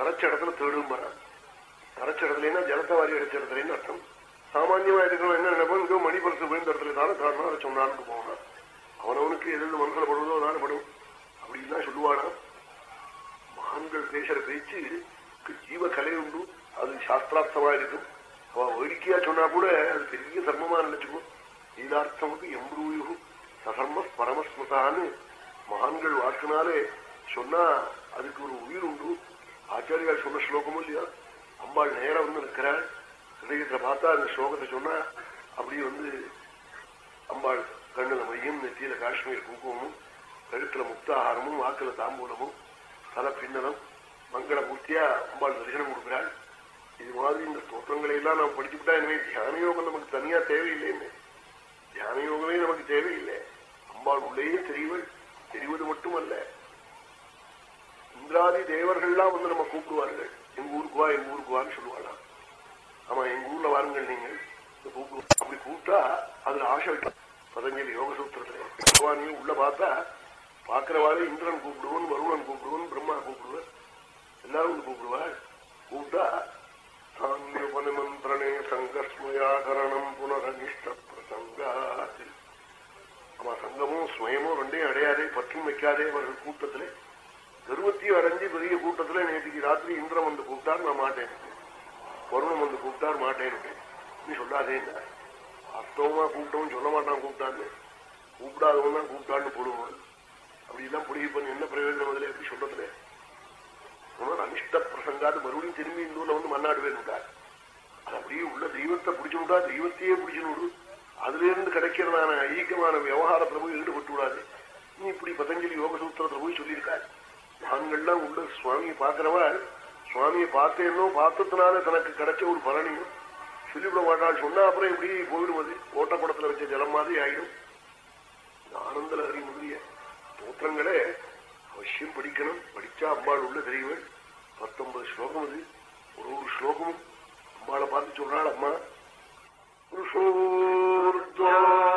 அரைச்ச இடத்துல தேடும் வர அரைச்ச இடத்துலன்னா ஜலத்தை வாரி அடைச்ச இடத்துலன்னு அர்த்தம். சாமான்யமா இருக்கிறவன் என்ன நினைப்போம் மணி மணிபரசு விழுந்த இடத்துல தானே காரணம் அதை சொன்னான்னு போவான்? அவனவனுக்கு எது மனசுல படுவதோ தானே படும் அப்படின்னு தான் சொல்லுவானா? மகான்கள் பேசுற பேச்சு ஜீவ கலை உண்டு. அது சாஸ்திரார்த்தமா இருக்கும். அவ வேடிக்கையா சொன்னா கூட அது பெரிய தர்மமா நினைச்சுக்கும் லீலார்த்தமுக்கு எம்ப்ரூயு சதர்ம பரமஸ்மதான்னு மகான்கள் வாக்குனாலே சொன்னா அதுக்கு ஒரு உயிர் உண்டு. ஆச்சாரியால் சொன்ன ஸ்லோகமும் இல்லையா? அம்பாள் நேரம் வந்து இருக்கிறாள் ஹிருதயத்தை பார்த்தா அந்த ஸ்லோகத்தை சொன்னா அப்படியே வந்து அம்பாள் கண்ணுல மையம் நெத்தியில காஷ்மீர் குங்குமமும் கழுத்துல முக்தாகாரமும் வாக்குல தாம்பூலமும் தல பின்னலம் மங்களமூர்த்தியா அம்பாள் தரிசனம் கொடுக்கிறாள். இது மாதிரி இந்த ஸ்தோத்திரங்களை எல்லாம் நாம் படிச்சுக்கிட்டா இனிமே தியான யோகம் நமக்கு தனியா தேவையில்லைன்னு. தியான யோகமே நமக்கு தேவையில்லை. அம்பாள் உள்ளேயே தெரிவள் தெரிவது மட்டுமல்ல. இந்திராதி தேவர்கள்லாம் வந்து நம்ம கூப்பிடுவார்கள். எங்க ஊருக்கு வா எங்க ஊருக்கு வான்னு சொல்லுவாங்களாம் ஆமா எங்க ஊர்ல வாருங்கள் நீங்கள். கூப்பிடுவோம் அப்படி கூப்பிட்டா அதுல ஆசை வைக்கும் பதஞ்சலி யோக பகவானையும் உள்ள பார்த்தா பாக்குறவாறு இந்திரன் கூப்பிடுவோம் வருணன் கூப்பிடுவோம் பிரம்மா கூப்பிடுவார். எல்லாரும் கூப்பிடுவார். கூப்பிட்டா சாங்கியோபனிமந்திரணே சங்கஸ்மயாகரணம் புனரனிஷ்ட பிரசங்காத்தில் ஆமா சங்கமும் ஸ்வயமும் ரெண்டையும் அடையாதே பற்றும் வைக்காதே அவர்கள் கூட்டத்திலே. கர்வத்தையும் அடைஞ்சு பெரிய கூட்டத்துல நேற்றுக்கு ராத்திரி இந்திரம் வந்து கூப்பிட்டார் நான் மாட்டேன். வருணம் வந்து கூப்பிட்டார் மாட்டேன் நீ சொல்லாதே அர்த்தமா கூப்பிட்டவன் சொல்ல மாட்டான் கூப்பிட்டான்னு. கூப்பிடாதவன் தான் கூப்பிட்டான்னு போடுவான். அப்படிலாம் புரிய பண்ணி என்ன பிரயோஜனம் அதில் எப்படி சொல்றதுல? அனிஷ்ட பிரசங்காது மறுபடியும் திரும்பி இந்த ஊர்ல வந்து மன்னாடுவேன் அது அப்படியே உள்ள தெய்வத்தை பிடிச்சுட்டா தெய்வத்தையே பிடிச்சுடு அதுல இருந்து கிடைக்கிறதான ஐக்கியமான விவகாரத்துல போய் ஈடுபட்டு விடாது. நீ இப்படி பதஞ்சலி யோக சூத்திரத்துல போய் சொல்லியிருக்காரு நாங்கள்லாம் உள்ள சுவாமியை பார்க்கிறவாள் சுவாமியை பார்த்தேன்னோ பார்த்ததுனால தனக்கு கிடைச்ச ஒரு பலனையும் சொல்லிவிட மாட்டாள் சொன்னா அப்புறம் எப்படி போயிடுவது? ஓட்டப்படத்துல வச்ச ஜலம் மாதிரி ஆயிடும். ஆனந்த லகரி முதலிய தோற்றங்களே அவசியம் படிக்கணும். படிச்சா அம்பாள் உள்ள தெரியவள் பத்தொன்பது ஸ்லோகம் அது. ஒரு ஒரு ஸ்லோகமும் அம்பாளை பார்த்து சொல்றாள் அம்மா ஒரு புருஷோர்ஜோயானம்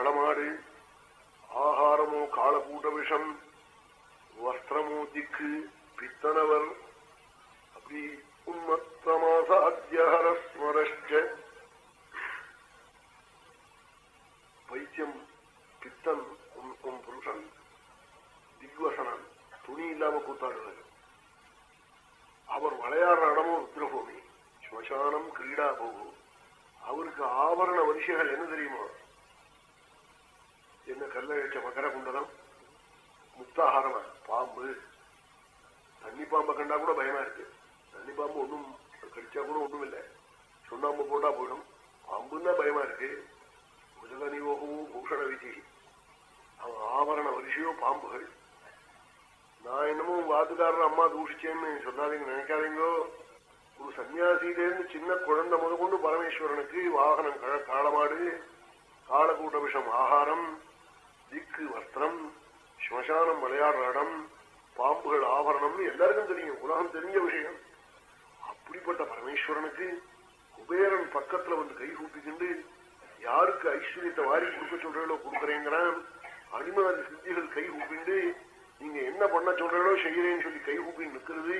கழக்காளமாடு ஆகாரமோ காளக்கூட்ட விஷம் வஸ்திரமோ திக்கு பித்தனவர். அப்படி உன்மத்தமாசாத்தியஹரஸ்மரஷ்ட பைத்தியம் பித்தன் உன் உன் புருஷன் திக்வசனன் துணி இல்லாம கூத்தாடுறது அவர் விளையாடுற இடமும் ருத்ரபூமி ஸ்மசானம் கிரீடா போகும் அவருக்கு ஆபரண வரிசைகள் என்ன தெரியுமா என்ன கல்ல வச்ச மகர குண்டலம் முக்தாகாரமா பாம்பு தண்ணி பாம்பை கண்டா கூட பயமா இருக்கு தண்ணி பாம்பு ஒண்ணும் கடிச்சா கூட ஒண்ணும் இல்லை சுண்ணாம்பு போட்டா போயிடும் பாம்புன்னா பயமா இருக்கு உஜகனியோகமும் பூஷண விதி அவன் ஆபரண வரிசையோ பாம்புகள் நான் என்னமோ வாத்துக்காரர் அம்மா சொல்லாதீங்க நினைக்காதீங்கோ. ஒரு சன்னியாசியிலேருந்து சின்ன குழந்தை முதற்கொண்டு பரமேஸ்வரனுக்கு வாகனம் காலமாடு காலக்கூட்ட விஷம் ஆகாரம் திக்கு வஸ்திரம் ஸ்மசானம் விளையாடுற இடம் பாம்புகள் ஆபரணம்னு எல்லாருக்கும் தெரியும். உலகம் தெரிஞ்ச விஷயம். அப்படிப்பட்ட பரமேஸ்வரனுக்கு குபேரன் பக்கத்துல வந்து கை கூப்பிக்கிண்டு யாருக்கு ஐஸ்வர்யத்தை வாரி கொடுக்க சொல்றீங்களோ கொடுக்குறேங்கிறான். அடிமாதி சித்திகள் கை கூப்பிண்டு நீங்க என்ன பண்ண சொல்றீங்களோ செய்யறேன்னு சொல்லி கைகூப்பி நிக்கிறது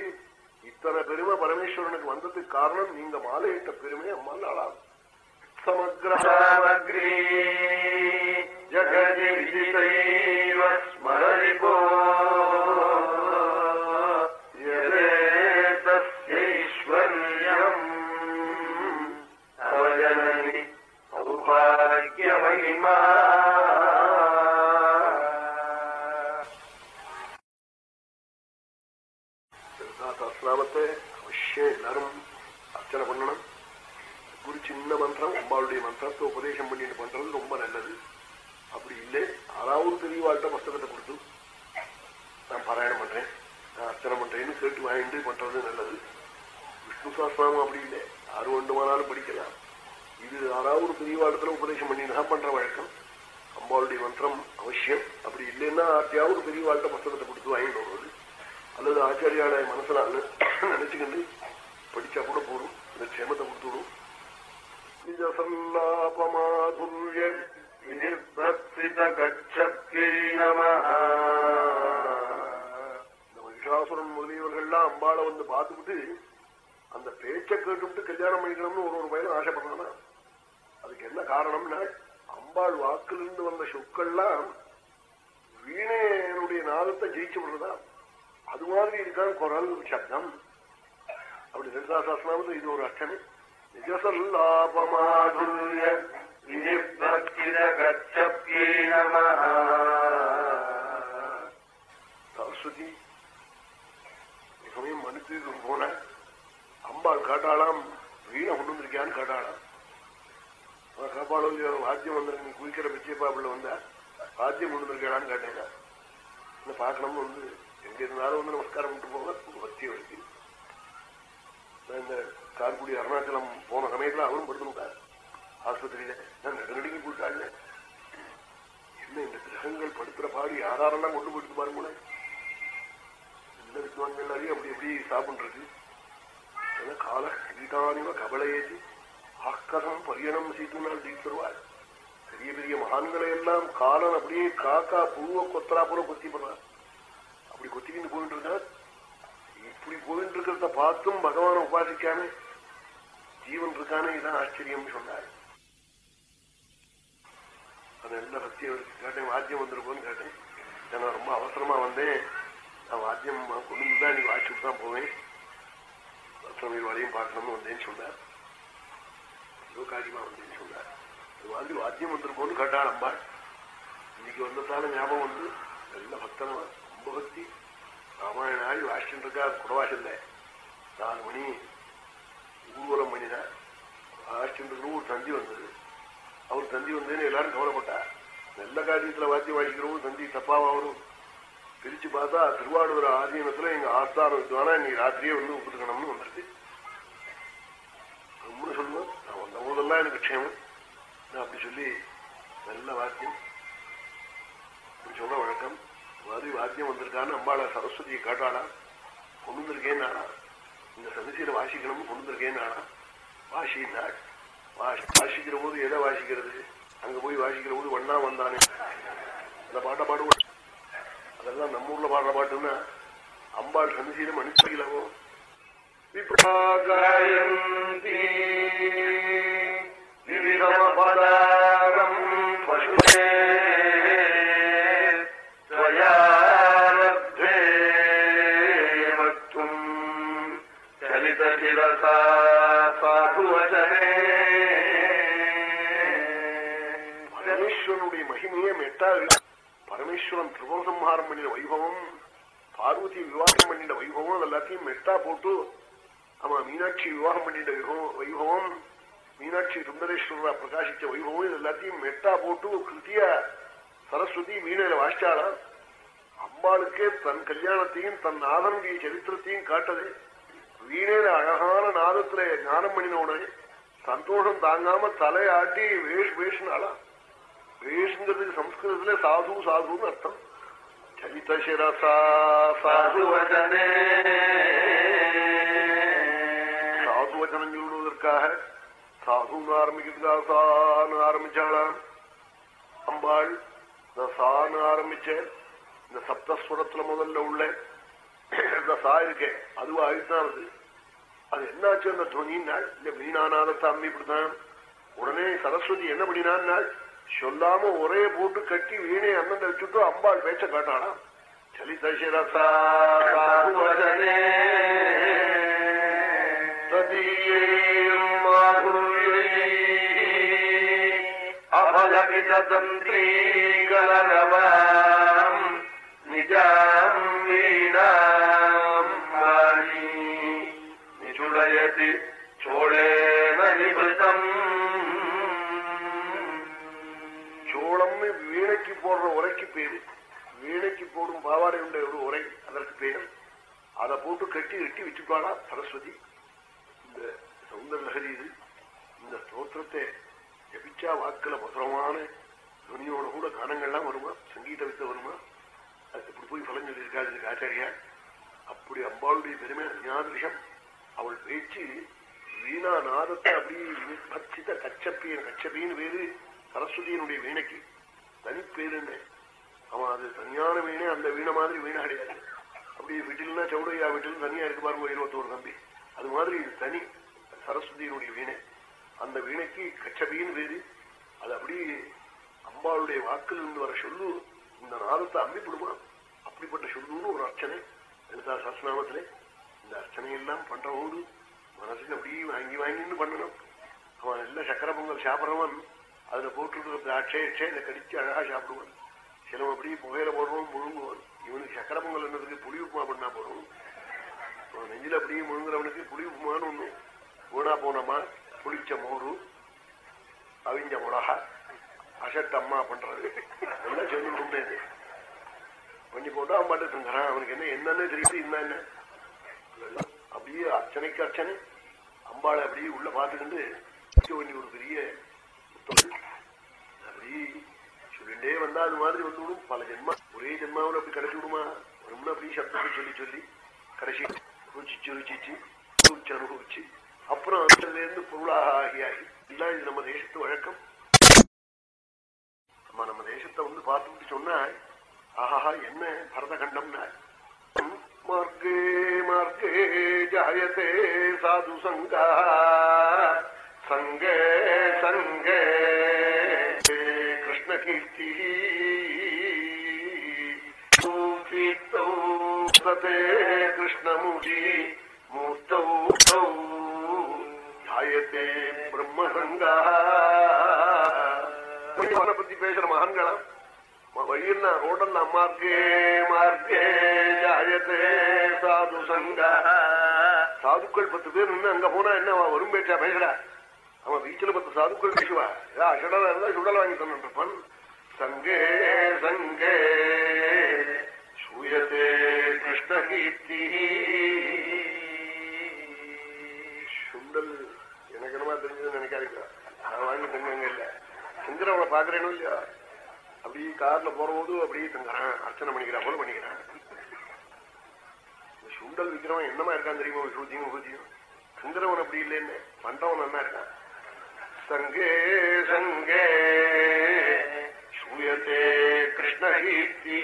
இத்தனை பெருமை பரமேஸ்வரனுக்கு வந்ததுக்கு காரணம் நீங்க மாலையிட்ட பெருமை அம்மா நாளாம் சமக்ரீ நிஜசல்லாபமாதுல்ய சரஸ்வதி சமயம் மனுக்கு போன அம்பாள் காட்டாளாம் வீணை கொண்டு வந்திருக்கியான்னு காட்டாளாம். காப்பாளோ இல்லையோ வாத்தியம் வந்து நீ குளிக்கிற பிச்சைப்பாப்புல வந்தா வாத்தியம் கொண்டு வந்திருக்காளான்னு கேட்டேன் என்ன பார்க்கணும்னு வந்து எங்க இருந்தாலும் வந்து நமஸ்காரம் பண்ணிட்டு போக பக்தி வருது இந்த கார்குடி அருணாச்சலம் போன சமயத்துல அவரும் படுத்துட்டார் ஆஸ்பத்திரியில நான் நடுநடுங்கி போட்டாள் என்ன இந்த கிரகங்கள் படுத்துற பாடு யாரெல்லாம் கொண்டு போயிட்டு பாருங்களேன் இந்த வித்வான்கள் எல்லாரையும் அப்படி எப்படி சாப்பிடுறது? கால கீதானிவ கபலையேதி ஆக்கசம் பரியணம் சீட்டுனால் தீர்த்துருவாள் பெரிய பெரிய மகான்களை எல்லாம் காலன் அப்படியே காக்கா புழுவ கொத்தரா போல கொத்தி போடுறார் அப்படி கொத்திக்கிட்டு போயிட்டு இருக்கார் இப்படி போயிட்டு இருக்கிறத பார்த்தும் பகவான உபாசிக்காம ஜீவன் இருக்கானே இதான் ஆச்சரியம் சொன்னார் அது நல்ல பக்தி அவருக்கு கேட்டேன் வாத்தியம் வந்திருக்கோன்னு கேட்டேன் நான் ரொம்ப அவசரமா வந்தேன் நான் வாத்தியம் கொண்டு தான் நீ வாட்சிட்டு தான் போவேன் சமையல் வரையும் பார்க்கணும்னு வந்தேன்னு சொன்னார் ஏதோ காரியமா வந்தேன்னு சொன்னார் அது மாதிரி வாத்தியம் வந்திருக்கோன்னு கேட்டாள் அம்பாள் இன்னைக்கு வந்ததால ஞாபகம் வந்து நல்ல பக்தனமா ரொம்ப பக்தி ராமாயண ஆடி வாசிச்சுட்டு இருக்கா குடவாசல்ல நாலு மணி ஊர்வலம் பண்ணினார் வாசிச்சுட்டு ஒரு தந்தி வந்தது. அவர் தந்தி வந்ததுன்னு எல்லாரும் கவலைப்பட்டார் நல்ல காரியத்துல வாத்தியம் வாசிக்கிறவங்க தந்தி தப்பாவும் பிரிச்சு பார்த்தா திருவாரூர் ஆதீனத்துல எங்க ஆஸ்தானம் இருக்குவானா நீ ராத்திரியே வந்து ஒப்புக்கணும்னு வந்துருக்கு ரொம்ப சொல்லுவேன் நான் வந்த போதெல்லாம் எனக்கு க்ஷேமம். நான் அப்படி சொல்லி நல்ல வாக்கியம் அப்படி சொல்ற வழக்கம். மாதிரி வாத்தியம் வந்திருக்கான்னு அம்பாள சரஸ்வதியை காட்டாளா கொண்டு வந்திருக்கேன்னு இந்த சதசியில வாசிக்கணும்னு கொண்டு வந்திருக்கேன் ஆனா வாசினாள் வாசிக்கிற போது எதை வாசிக்கிறது? அங்க போய் வாசிக்கிற போது ஒன்னா வந்தானே. அந்த பாட்டை பாடுவோம் அதெல்லாம் நம்ம ஊர்ல பாடுற பாட்டுன்னா அம்பாள் சந்திசீலம் அனுப்பிக்கலாமோ விப்ராகாயந்தி விவிதமபதாரம் சம்ஹாரம் பண்ணின வைபவம் பார்வதி விவாகம் பண்ணின வைபவம் அது எல்லாத்தையும் மெஸ்டா போட்டு ஆமா மீனாட்சி விவாகம் பண்ணிட்ட வைபவம் மீனாட்சி சுந்தரேஸ்வரரா பிரகாசிச்ச வைபவம் இது எல்லாத்தையும் மெட்டா போட்டு கிருத்திய சரஸ்வதி மீனையில வாசிச்சாளா? அம்பாளுக்கே தன் கல்யாணத்தையும் தன் நாதனுடைய சரித்திரத்தையும் காட்டது வீணையில அழகான நாதத்துல ஞானம் பண்ணினோடனே சந்தோஷம் தாங்காம தலையாட்டி வேஷ் வேஷ்னாளா? வேஷ்ங்கிறதுக்கு சம்ஸ்கிருதத்துல சாது சாதுன்னு அர்த்தம். சரித்த சிரசா சாதுவச்சனே சாதுவச்சனம் சொல்லுவதற்காக சாதுன்னு ஆரம்பிக்கிறதுக்காக சான்னு ஆரம்பிச்சாளாம். அம்பாள் இந்த சான்னு ஆரம்பிச்ச இந்த சப்தஸ்வரத்துல முதல்ல உள்ள இந்த சா இருக்கே அதுவும் ஆயிட்டானது. அது என்னாச்சு அந்த துவனின்னாள் இந்த வீணாநாதத்தை அம்மி இப்படித்தான். உடனே சரஸ்வதி என்ன பண்ணினான்னாள்? சொல்லாம ஒரே போட்டு கட்டி வீணை அண்ணன் வச்சுட்டு அம்பாள் பேச்ச காட்டாளாம். சலித சிரசா சாதுவதனே அபலகிதந்திரீகலரவாம் நிஜாம் வீணாம் வாணி நிச்சுடயதி சோழேன நிபுதம் சோளம்னு வீணைக்கு போடுற உரைக்கு பேரு வீணைக்கு போடும் பாவாடையுடைய ஒரு உரை அதற்கு பேர் அதை போட்டு கட்டி கட்டி வச்சுப்பாளா சரஸ்வதி? இந்த சௌந்தர நகரி இது. இந்த ஸ்தோத்திரத்தை ஜபிச்சா வாக்கில் மதுரமான துணியோட கூட கானங்கள்லாம் வருமா? சங்கீத வித்த வருமா? அது இப்படி போய் பலன் சொல்லியிருக்காரு இதுக்கு ஆச்சாரியா அப்படி அம்பாளுடைய பெருமை அஞ்ஞாதிருஷம். அவள் பேச்சு வீணா நாதத்தை அப்படி பச்சித கச்சப்பியன் கச்சபின்னு பேரு சரஸ்வதியினுடைய வீணைக்கு. தனிப்பேருன்னு அவன் அது தனியான வீணை அந்த வீணை மாதிரி வீணை கிடையாது அப்படி வீட்டில்னா சவுடையா வீட்டில் தனியா இருக்கு பாருங்க இருபத்தோரு தம்பி அது மாதிரி இது தனி சரஸ்வதியினுடைய வீணை. அந்த வீணைக்கு கச்சபின்னு பேரு. அது அப்படி அம்பாளுடைய வாக்கில் இருந்து வர சொல்லு இந்த நாதத்தை அம்பிப்படுமா அப்படிப்பட்ட சொல்லுன்னு ஒரு அர்ச்சனை லலிதா சாஸ்திரநாமத்திலே. இந்த அர்ச்சனை எல்லாம் போது மனசுக்கு அப்படியே வாங்கி வாங்கின்னு பண்ணணும். அவன் எல்லாம் சக்கர பொங்கல் சாப்பிட்றவன் அதுல போட்டுருக்கிற திராட்சை இச்சை இதை கடிச்சு அழகா சாப்பிடுவான். சிலவன் அப்படியே புகையில போடுறோம் முழுங்குவோம் இவனுக்கு சக்கர பொங்கல் என்னதுக்கு? புளி உப்புமா பண்ணா போறோம் அவன் அப்படியே முழுங்குறவனுக்கு புளி உப்புமான்னு ஒண்ணு. வீணா போனம்மா புளிச்ச மோரு அவிஞ்ச மிளகா அசட்டம்மா பண்றது. எல்லாம் சொல்லிட்டு கொண்டேது கொஞ்சம் போட்டு அவன் பாட்டு தங்குறான். அவனுக்கு என்ன என்னன்னு தெரியுது என்ன. அப்படியே அர்ச்சனைக்கு அர்ச்சனை. அம்பாளை அப்படியே உள்ள பார்த்துக்கிட்டு வைக்க ஒரு பெரிய அப்படியே அப்படி சொல்லிட்டே வந்தா அது மாதிரி வந்து விடும் பல ஜென்மா ஒரே ஜென்மாவில் அப்படி கிடைச்சி விடுமா வரும்னா அப்படி சத்தத்தை சொல்லி சொல்லி கடைசி ருச்சிச்சு ருச்சிச்சு அனுபவிச்சு அனுபவிச்சு அப்புறம் அதுல இருந்து பொருளாக ஆகி ஆகி எல்லாம் இது நம்ம தேசத்து வழக்கம் நம்ம நம்ம தேசத்தை வந்து பார்த்துட்டு சொன்னா ஆஹா என்ன பரதகண்டம்னா மார்க்கே மார்க்கே ஜாயத்தே சாது சங்கா சங்கே சங்கே கிருஷ்ண கீர்த்தி கீர்த்தௌ சதே கிருஷ்ணமுடி மூர்த்தௌ தௌ. ஜாயத்தே பிரம்மசங்கா பத்தி பேசுற மகன்களா வழியில் ரோடல்ல மார்க்கே மார்க்கே ஜாயத்தே சாது சங்கா. சாதுக்கள் பத்து பேர் நின்று அங்க போனா என்ன வரும் பேச்சா? பேசுறா அவன் பீச்சில் பத்து சாதுக்கள் பேசுவா. ஏதா அஷடலா இருந்தா சுடல் வாங்கி தந்துருப்பான் சங்கே சங்கே. சூயத்தே கிருஷ்ணகீர்த்தி சுண்டல். எனக்கு என்னமா தெரிஞ்சதுன்னு நினைக்காதீங்க. நான் வாங்கி தங்க இல்ல. சுந்தரவனை பாக்குறேனும் இல்லையா? அப்படி கார்ல போறபோது அப்படியே தங்குறான் அர்ச்சனை பண்ணிக்கிறா போல பண்ணிக்கிறான் இந்த சுண்டல் விற்கிறவன் என்னமா இருக்கான் தெரியுமா? விசுவதியும் விபூதியும் சுந்தரவன் அப்படி இல்லைன்னு பண்றவன் என்ன இருக்கான். சங்கே சங்கே சூயத்தே கிருஷ்ணகீர்த்தி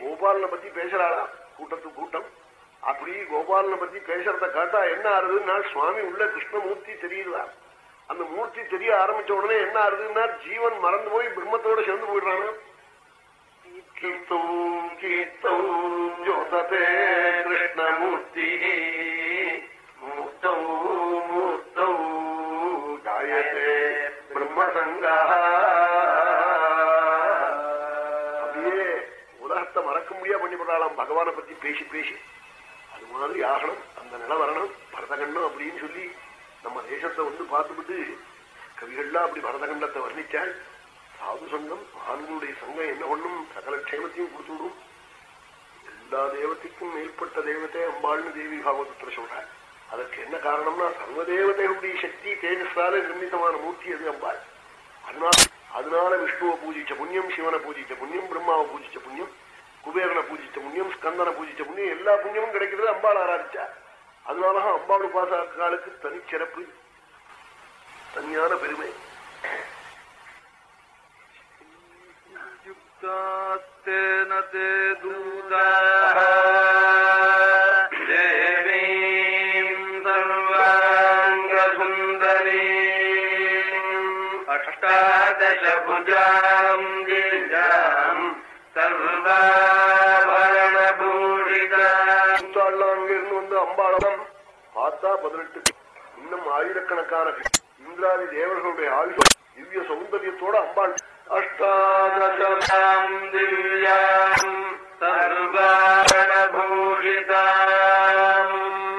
கோபாலனை பத்தி பேசுறாளா? கூட்டத்து கூட்டம். அப்படி கோபாலனை பத்தி பேசுறத காட்டா என்ன ஆறுதுன்னா சுவாமி உள்ள கிருஷ்ணமூர்த்தி தெரியுதா அந்த மூர்த்தி தெரிய ஆரம்பிச்ச உடனே என்ன ஆறுதுன்னா ஜீவன் மறந்து போய் பிரம்மத்தோட சேர்ந்து போயிடுறாங்க. கீர்த்தம் கீர்த்தம் கிருஷ்ணமூர்த்தி. மூர்த்தௌ பிரம்மசங்கா அப்படியே உலகத்தை மறக்க முடியா பண்ணி போடலாம் பகவானை பத்தி பேசி பேசி. அது மாதிரி ஆகணும். அந்த நிலை வரணும். பரதகண்டம் அப்படின்னு சொல்லி நம்ம தேசத்தை வந்து பார்த்துவிட்டு கவிகள்லாம் அப்படி பரதகண்டத்தை வர்ணிச்சால் சாது சங்கம் ஆண்களுடைய சங்கம் என்ன பண்ணும்? சகல க்ஷேமத்தையும் கொடுத்துடும் எல்லா தேவத்தைக்கும் மேற்பட்ட தேவத்தை அம்பாள்னு தேவி பாகவதத்தில் சொல்றாள். அதற்கு என்ன காரணம்னா சர்வதேவதைகளுடைய சக்தி தேஜஸ்தால நிர்மிதமான மூர்த்தி அது அம்பாள். அதனால அதனால விஷ்ணுவை பூஜிச்ச புண்ணியம் சிவனை பூஜிச்ச புண்ணியம் பிரம்மாவை பூஜிச்ச புண்ணியம் குபேரனை பூஜிச்ச புண்ணியம் ஸ்கந்தனை பூஜிச்ச புண்ணியம் எல்லா புண்ணியமும் கிடைக்கிறது அம்பாள் ஆராதிச்சா. அதனால அம்பாள் உபாசகாலுக்கு தனிச்சிறப்பு தனியான பெருமை. தூதா. பதினெட்டு இன்னும் ஆயிரக்கணக்கான இந்திராதி தேவர்களுடைய ஆயுஷ் திவ்ய சௌந்தரியத்தோட அம்பாள் அஷ்டாதசாம் திவ்யாம் சர்வாரணபூஷிதாம்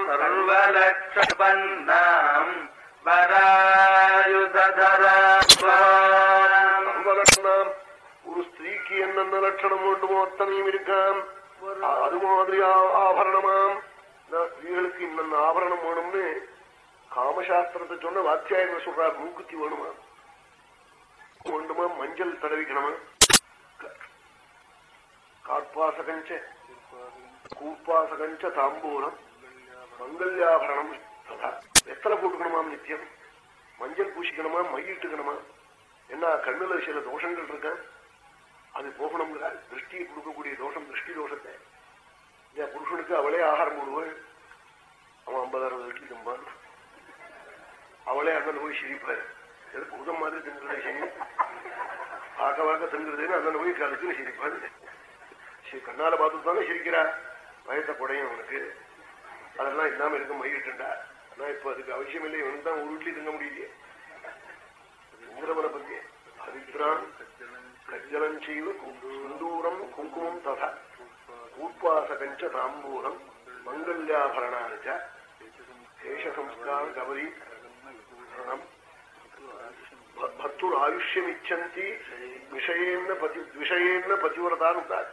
சர்வலட்சபன்னாம் வராயுதராம் ஒரு ஸ்திரீக்கு என்னென்ன லட்சணம் வேண்டுமோ அத்தனையும் இருக்காம் அதுமாதிரி ஆபரணமாம் நான் ஸ்திரீகளுக்கு இன்னென்ன ஆபரணம் வேணும்னு காமசாஸ்திரத்தை சொன்ன வாத்தியாயர் சொல்றார் மூக்குத்தி வேணுமா? வேண்டுமா மஞ்சள் தடவிக்கணுமா? க- காட்பாசகஞ்ச கூப்பாசகஞ்ச தாம்பூலம் மங்கல்யாபரணம் ததா. போட்டுக்கணுமா நித்தியம் மஞ்சள் பூசிக்கணுமா மையிட்டுக்கணுமா? என்ன கண்ணுல சில தோஷங்கள் இருக்க? அது போகணுங்கிறார் திருஷ்டியை கொடுக்கக்கூடிய தோஷம் திருஷ்டி தோஷத்தை. என் புருஷனுக்கு அவளே ஆகாரம் போடுவாள் அவன் ஐம்பது அறுபது இட்லி தம்பான். அவளே அண்ணன் போய் சிரிப்பார். எதுக்கு உதம் மாதிரி தின்கிறதே பார்க்க பார்க்க தின்கிறதுன்னு அண்ணன் போய் கழுத்துன்னு சிரிப்பாள் சரி கண்ணால பார்த்துட்டு தானே சிரிக்கிறா. பயத்தை குடையும் அவனுக்கு. அதெல்லாம் இல்லாம இருக்க மயிட்டுண்டா ஆனா இப்ப அதுக்கு அவசியம் இல்லை. இவனுக்கு தான் ஒரு இட்லி திங்க முடியலையே. இந்திரவனை பத்தி ஹரித்ரான் கஜ்ஜலம் செய்வ குண்டூரம் குங்குமம் ததா. ஊர்பாசகஞ்ச தாம்பூலம் மங்கல்யாபரணாஞ்ச சேஷசம்ஸ்கார கவரி பக்துர் ஆயுஷ்யமிச்சந்தி விஷயேன்ன பதி விஷயேன்ன பதிவிரதான் உண்டாது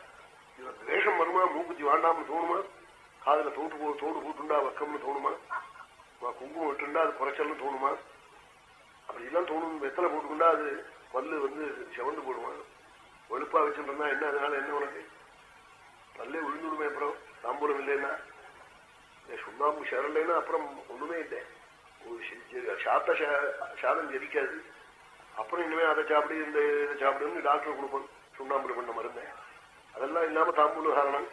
இவன் துவேஷம் வருமா மூக்குத்தி வாண்டாம்னு தோணுமா காதில் தோட்டு போ தோடு போட்டுண்டா வக்கம்னு தோணுமா குங்குமம் விட்டுண்டா அது குறைச்சல்னு தோணுமா அப்படி எல்லாம் தோணும் வெத்தலை போட்டுக்கொண்டா அது பல்லு வந்து செவந்து போடுமா வெளுப்பா வச்சுருந்தா என்ன அதனால என்ன உனக்கு பல்லே விழுந்துடுமே அப்புறம் தாம்பூலம் இல்லைன்னா சுண்ணாம்பு சரலைன்னா அப்புறம் ஒண்ணுமே இல்லை ஒரு சாத்த சாதம் ஜெரிக்காது அப்புறம் இனிமே அதை சாப்பிடு இந்த இதை சாப்பிடுன்னு டாக்டர் கொடுப்போம் சுண்ணாம்பு பண்ண மருந்தை அதெல்லாம் இல்லாம தாம்பூல காரணம்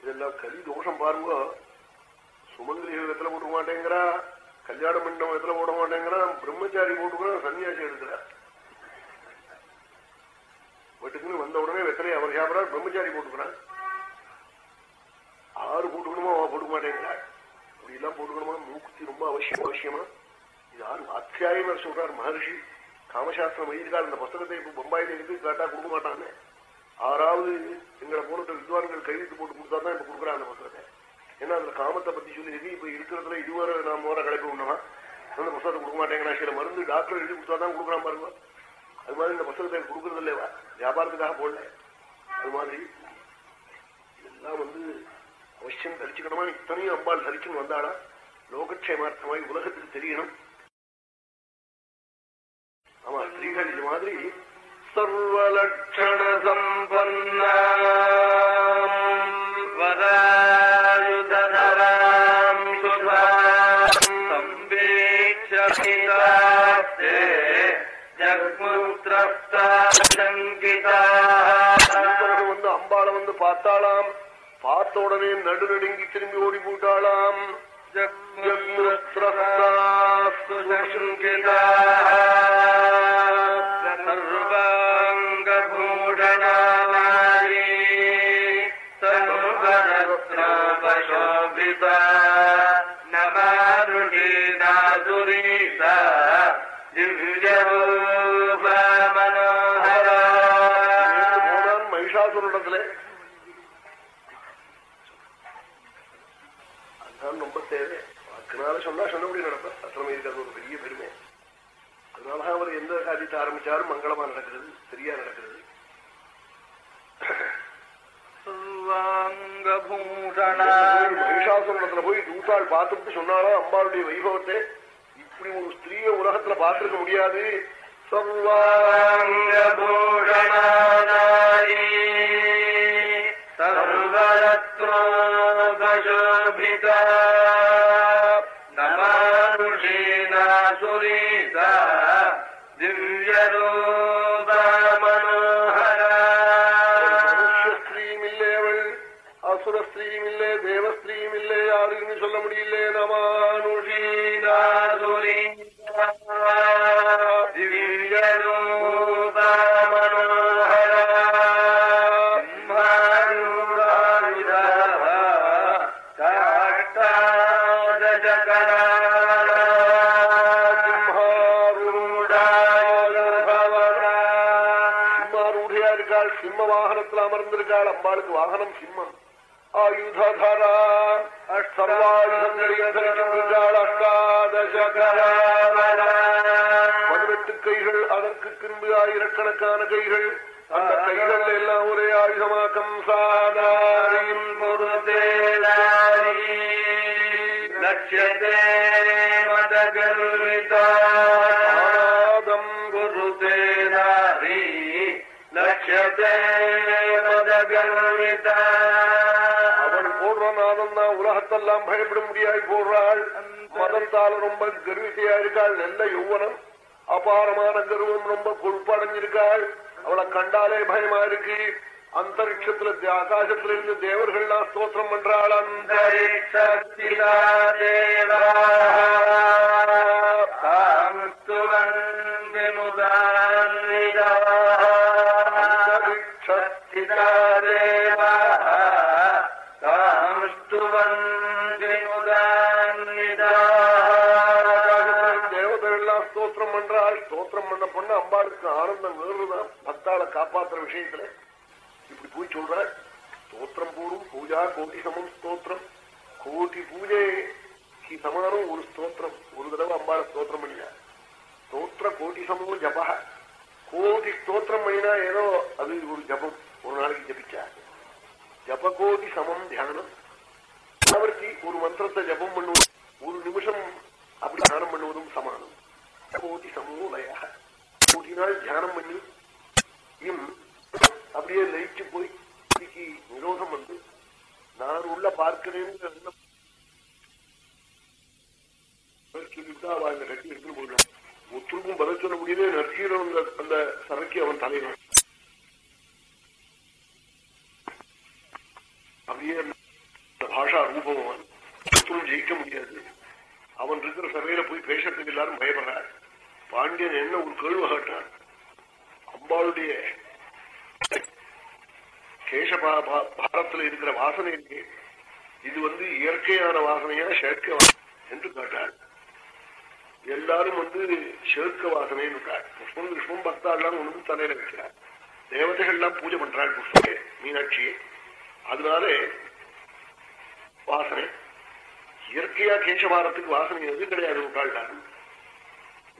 இதெல்லாம் கலி தோஷம் பாருங்க சுமங்கலி வெத்தலை போட மாட்டேங்கிறா கல்யாணம் பண்ண வெத்தலை போட மாட்டேங்கிறான் பிரம்மச்சாரி போட்டுக்கிறான் சன்னியாசி எடுக்கிறார் வீட்டுக்குன்னு வந்த உடனே வெத்தலையை அவர் சாப்பிடறார் பிரம்மச்சாரி போட்டுக்கிறான் ஆறு போட்டுக்கணுமா அவன் போட்டுக்க மாட்டேங்கிறாள் இப்படி எல்லாம் போட்டுக்கணுமா? மூக்குத்தி ரொம்ப அவசியம் அவசியமா? இது ஆறு அத்தியாயம் சொல்றார் மகர்ஷி. காமசாஸ்திரம் எழுதியிருக்கார் இந்த புஸ்தகத்தை இப்ப பம்பாயில இருந்து கேட்டா கொடுக்க மாட்டாங்க ஆறாவது எங்களை போன்ற வித்வான்கள் கையெழுத்து போட்டு கொடுத்தா தான் இப்ப கொடுக்குறாங்க அந்த புத்தகத்தை ஏன்னா அந்த காமத்தை பத்தி சொல்லியிருக்கு இப்ப இருக்கிறதுல இதுவரை நான் வர கிளப்பி விடணுமா? அந்த புத்தகத்தை கொடுக்க மாட்டேங்கிறான் சில மருந்து டாக்டர் எழுதி கொடுத்தா தான் கொடுக்குறான் பாருங்க. அது மாதிரி இந்த புத்தகத்தை கொடுக்கறது இல்லையா வியாபாரத்துக்காக போடல. அது மாதிரி இதெல்லாம் வந்து அவசியம் தரிச்சுக்கணுமா இத்தனையும் அம்பாள் தரிச்சுன்னு வந்தாடா லோகக்ஷேமார்த்தமாய் உலகத்துக்கு தெரியணும். ஆமா ஸ்ரீகள் இது மாதிரி சர்வலட்சண சம்பன்னா வந்து அம்பாளை வந்து பார்த்தாளாம். பார்த்த உடனே நடு நடுங்கி திரும்பி ஓடி போட்டாளாம் ஜக்முத்ரஸ்தாஸ்து இருக்கிறது ஒரு பெரிய பெருமை. அதனாலதான் அவர் எந்த காரியத்தை ஆரம்பிச்சாலும் மங்களமா நடக்கிறது சரியா நடக்கிறது. மகிஷாசுரத்துல போய் தூத்தாள் பார்த்துட்டு சொன்னாலும் அம்பாளுடைய வைபவத்தை? இப்படி ஒரு ஸ்திரீய உலகத்துல பார்த்திருக்க முடியாது. சர்வாங்கபூஷணாரி சர்வரத்னோபசோபிதா ஆயுதரா சர்வாயுதங்களையும் தரிக்கின்றாள் அஷ்டாதசகரா பதினெட்டு கைகள் அதற்கு பின்பு ஆயிரக்கணக்கான கைகள். அந்த கைகள் எல்லாம் ஒரே ஆயுதமாக்கம் சாதாரின் தான் உலகத்தெல்லாம் பயப்பட முடியாய் போடுறாள் மதத்தால் ரொம்ப கர்வித்தையா இருக்காள் நல்ல யௌவனம். அபாரமான கர்வம் ரொம்ப கொழுப்படைஞ்சிருக்காள் அவளை கண்டாலே பயமா இருக்கு அந்தரிக்ஷத்துல ஆகாசத்துல இருந்து தேவர்கள்லாம் ஸ்தோத்திரம் பண்றாள். அந்த அந்தரிக்ஷத்திலா தேவா. அம்பாளுக்கு ஆனந்தம் வேறுதான் பக்தாளை காப்பாத்துற விஷயத்துல இப்படி போய் சொல்ற. ஸ்தோத்திரம் போடும் பூஜா கோடி சமம் ஸ்தோத்திரம். கோடி பூஜைக்கு சமானம் ஒரு ஸ்தோத்திரம். ஒரு தடவை அம்பாளை ஸ்தோத்திரம் பண்ணினா ஸ்தோத்திர கோடி சமம் ஜபா கோடி ஸ்தோத்திரம் பண்ணினா ஏதோ அது ஒரு ஜபம். ஒரு நாளைக்கு ஜபிச்சா. ஜப கோடி சமம் தியானம். அவருக்கு ஒரு மந்திரத்தை ஜபம் பண்ணுவது ஒரு நிமிஷம் அப்படி தியானம் பண்ணுவதும் சமானம். கோடி சமூலய கோடி நாள் தியானம் பண்ணி இம் அப்படியே லயிச்சு போய் இன்னைக்கு நிரோதம் வந்து நான் உள்ள பார்க்கிறேன்னு எண்ணம் அவ அந்த கட்டி எடுத்துட்டு போயிடும் ஒத்துருக்கும் பதில் சொல்ல முடியல நற்சீரன் அந்த சரக்கு அவன் தலைவன் அப்படியே பாஷா ரூபம் அவன். ஜெயிக்க முடியாது. அவன் இருக்கிற சபையில போய் பேசுறதுக்கு எல்லாரும் பயப்படுறாரு. பாண்டியன் என்ன ஒரு கேள்வி கேட்டான்? அம்பாளுடைய கேச பா- பாரத்துல இருக்கிற வாசனை இருக்கு. இது வந்து இயற்கையான வாசனையா செயற்கை வாசனை என்று கேட்டாள். எல்லாரும் வந்து சேர்க்க வாசனை இருக்காள் புஷ்பம் கிருஷ்ணம் பக்தாள்லாம் ஒண்ணு தலையில வைக்கிறார். தேவதைகள் எல்லாம் பூஜை பண்றாள் புஷ்பே மீனாட்சியே. அதனால வாசனை. இயற்கையா கேசபாரத்துக்கு வாசனை எதுவும் கிடையாது விட்டாள்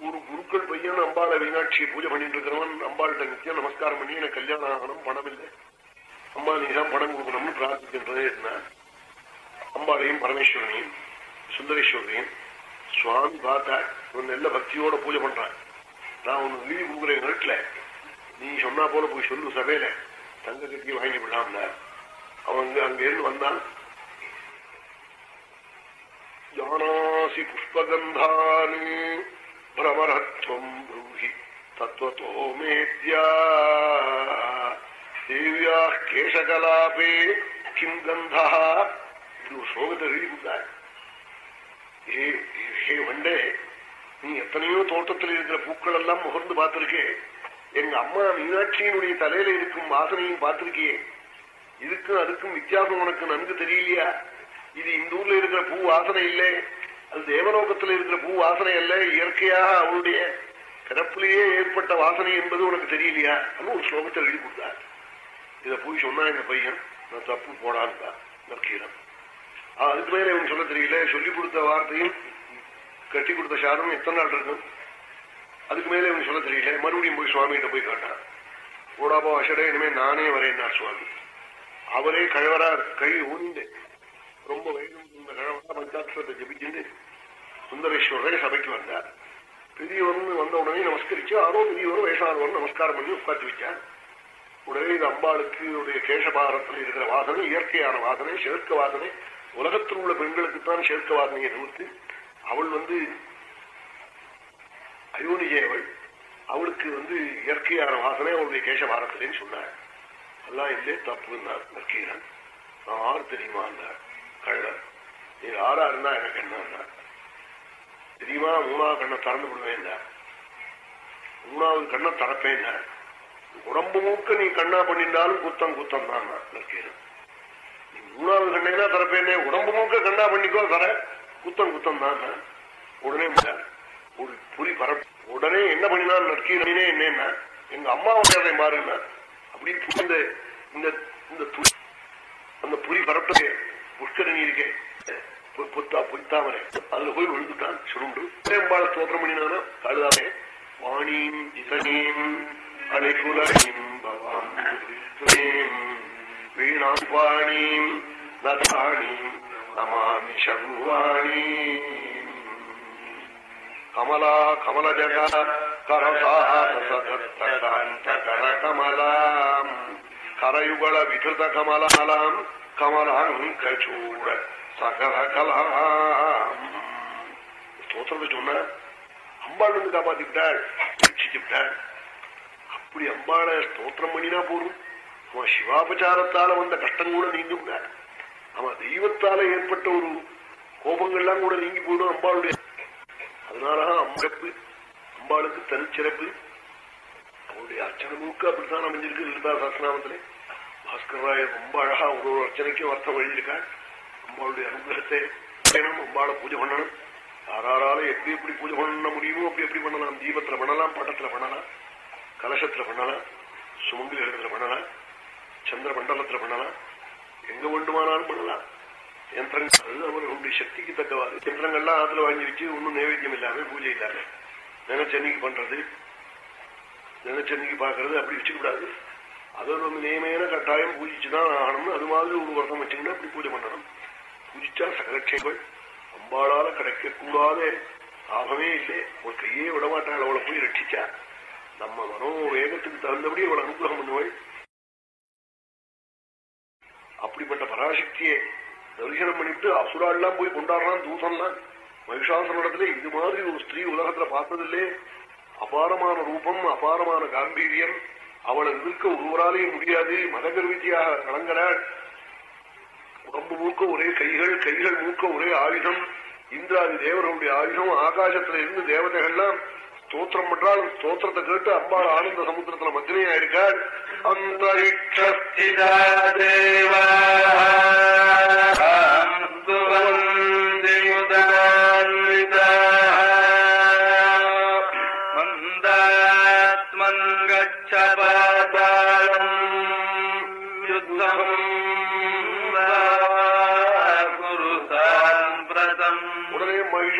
ஒரு குருக்கள் பையன் அம்பாளை மீனாட்சியை பூஜை பண்ணிட்டு இருக்கிறவன். அம்பாள்கிட்ட நித்தியம் நமஸ்காரம் பண்ணி எனக்கு கல்யாணம் ஆகணும் பணம் இல்லை. அம்மா நீதான் பணம் கொடுக்கணும்னு பிரார்த்திக்கின்றதே என்ன? அம்பாளையும் பரமேஸ்வரனையும் சுந்தரேஸ்வரனையும் சுவாமி பார்த்தா இவன் நல்ல பக்தியோட பூஜை பண்றான். நான் உனக்கு வீடு கொடுக்குறேன் வீட்டுல. நீ சொன்னா போல போய் சொல்லு சபையில. தங்க கட்டி வாங்கி விடாமல அவன் அங்கிருந்து இருந்து வந்தான். ஜானாசி புஷ்பகந்தானு பிரமரத்வம் ப்ரூஹி தத்துவத்தோ மேத்யா தேவியா கேசகலாபே கிம் கந்தா இது ஒரு ஸ்லோகத்தை எழுதி கொடுத்தார் ஏ ஹே வண்டே நீ எத்தனையோ தோட்டத்தில் இருக்கிற பூக்கள் எல்லாம் முகர்ந்து பார்த்திருக்கே எங்க அம்மா மீனாட்சியினுடைய தலையில இருக்கும் வாசனையும் பார்த்திருக்கியே இதுக்கும் அதுக்கும் வித்தியாசம் உனக்கு நன்கு தெரியலையா இது இந்த ஊர்ல இருக்கிற பூ வாசனை இல்லை அது தேவலோகத்தில் இருக்கிற பூ வாசனை அல்ல இயற்கையாக அவளுடைய பிறப்பிலேயே ஏற்பட்ட வாசனை என்பது உனக்கு தெரியலையா? அப்படின்னு ஒரு ஸ்லோகத்தை எழுதி கொடுத்தார். இத போய் சொன்னா இந்த பையன் நான் தப்பு போடான்டா நற்கீரம் அதுக்கு மேல இவன் சொல்ல தெரியல சொல்லி கொடுத்த வார்த்தையும் கட்டி கொடுத்த சாதம் எத்தனை நாள் இருக்கும்? அதுக்கு மேல இவன் சொல்ல தெரியல மறுபடியும் போய் சுவாமிகிட்ட போய் காட்டான். போடாபோ அஷடே இனிமே நானே வரேன்னார் சுவாமி. அவரே கழவரா கை ஊனிண்டு ரொம்ப வயது இந்த கழவரா பஞ்சாட்சத்தை ஜபிச்சுட்டு சுந்தரேஸ்வரரே சபைக்கு வந்தார் பெரியவன் வந்த உடனே நமஸ்கரிச்சு ஆரோ பெரியவர் வயசானவர் நமஸ்காரம் பண்ணி உட்காந்து வச்சார் உடனே இந்த அம்பாளுக்கு உடைய கேசபாரத்தில் இருக்கிற வாசனை இயற்கையான வாசனை சேர்க்க வாசனை உலகத்தில் உள்ள பெண்களுக்குத்தான் சேர்க்க வாசனையை தவிர்த்து அவள் வந்து அயோனிஜேவள் அவளுக்கு வந்து இயற்கையான வாசனை அவளுடைய கேசபாரத்திலேன்னு சொன்னார் எல்லாம் இல்லே தப்புன்னார் நக்கீரன் நான் ஆறு தெரியுமா கள்ளர் நீ ஆறா இருந்தா எனக்கு என்ன? தெரியுமா? மூணாவது கண்ணை திறந்து விடுவேன் மூணாவது கண்ணை திறப்பேன் உடம்பு மூக்க நீ கண்ணா பண்ணிட்டாலும் குத்தம் குத்தம் தான் நீ மூணாவது கண்ணைனா திறப்பேனே உடம்பு மூக்க கண்ணா பண்ணிக்கோ தர குத்தம் குத்தம் தான் உடனே ஒரு புரி பர உடனே என்ன பண்ணினான் நற்கீரனே என்னன்னா எங்க அம்மா அதை மாறுனா அப்படி இந்த இந்த இந்த து- அந்த புரி பரப்பிட்டே புஷ்கரணி இருக்கேன் பொத்தா பொய்த்தாமரை அதுல போய் விழுந்துட்டான். சுருண்டு. அம்பாள ஸ்தோத்திரம் பண்ணினானா காடுதாமே வாணியும் இசனீம் அலைகுலீம் பவாம் வீணாம் பாணீம் நதாணீம் நமாமி சர்வாணீம் கமலா கமலஜக கரசாசதத்தகாந்தகர கமலாம் கரயுகள விகிருத கமலாலாம் கமலாங்கூட சகல கலாம் ஸ்தோத்திரத்தை சொன்ன அம்பாள் வந்து காப்பாத்திவிட்டாள் ரட்சிச்சுவிட்டாள் அப்படி அம்பாளை ஸ்தோத்திரம் பண்ணினா போதும். அவன் சிவாபச்சாரத்தால வந்த கஷ்டம் கூட நீங்க அவன் தெய்வத்தால ஏற்பட்ட ஒரு கோபங்கள்லாம் கூட நீங்கி போயிடும் அம்பாளுடைய. அதனாலதான் அம்பப்பு அம்பாளுக்கு தனிச்சிறப்பு. அவருடைய அர்ச்சனை முழுக்க அப்படித்தான் அமைஞ்சிருக்கு லலிதா சாஸ்திரநாமத்திலே. பாஸ்கர் ராய ரொம்ப அழகா ஒரு ஒரு அர்ச்சனைக்கும் அர்த்தம் எழுதியிருக்காள் அம்பாளுடைய அனுகிரகத்தை வேணும் அம்பாளை பூஜை பண்ணணும். யாரால எப்படி எப்படி பூஜை பண்ண முடியுமோ அப்படி எப்படி பண்ணலாம். தீபத்துல பண்ணலாம் பட்டத்துல பண்ணலாம் கலசத்துல பண்ணலாம் சுமங்கலி இடத்துல பண்ணலாம் சந்திர மண்டலத்துல பண்ணலாம் எங்க வேண்டுமானாலும் பண்ணலாம். யந்திரங்கள் அது அவர்களுடைய சக்திக்கு தக்கவாறு. யந்திரங்கள்லாம் ஆத்துல வாங்கி வச்சு ஒன்னும் நைவேத்தியம் இல்லாம பூஜை இல்லாம. நினைச்சன்னைக்கு பண்றது நினைச்சன்னைக்கு பாக்குறது அப்படி வச்சுக்கூடாது. அது ஒரு நேமையான கட்டாயம் பூஜிச்சுதான் ஆகணும்னு அது மாதிரி ஒரு வருஷம் வச்சுக்கிட்டு அப்படி பூஜை பண்ணணும். பூஜிச்சா சகலட்சங்கள் அம்பாளால கிடைக்கக்கூடாத. லாபமே இல்லை. ஒரு கையே விடமாட்டாள். அவளை போய் ரட்சிச்சா. நம்ம மனோ வேகத்துக்கு தகுந்தபடி அவளை அனுகிரகம் பண்ணுவாள். அப்படிப்பட்ட பராசக்தியை தரிசனம் பண்ணிட்டு அசுராள்லாம் போய் கொண்டாடுறான் தூசன்லாம் மகிஷாசனத்துல இது மாதிரி ஒரு ஸ்திரீ உலகத்துல பார்த்ததில்லே. அபாரமான ரூபம் அபாரமான காம்பீரியம். அவளை எதிர்க்க ஒருவராலேயே முடியாது. மதகர்வித்தியாக கலங்களாள் உடம்பு மூக்க ஒரே கைகள் கைகள் மூக்க ஒரே ஆயுதம். இந்திராதி தேவர்களுடைய ஆயுதம் ஆகாசத்துல இருந்து தேவதைகள்லாம் ஸ்தோத்திரம் பண்றாள் ஸ்தோத்திரத்தை கேட்டு அம்பாள் ஆனந்த சமுத்திரத்துல மக்னியா இருக்காள் அந்தரிக்ஷிதா தேவா.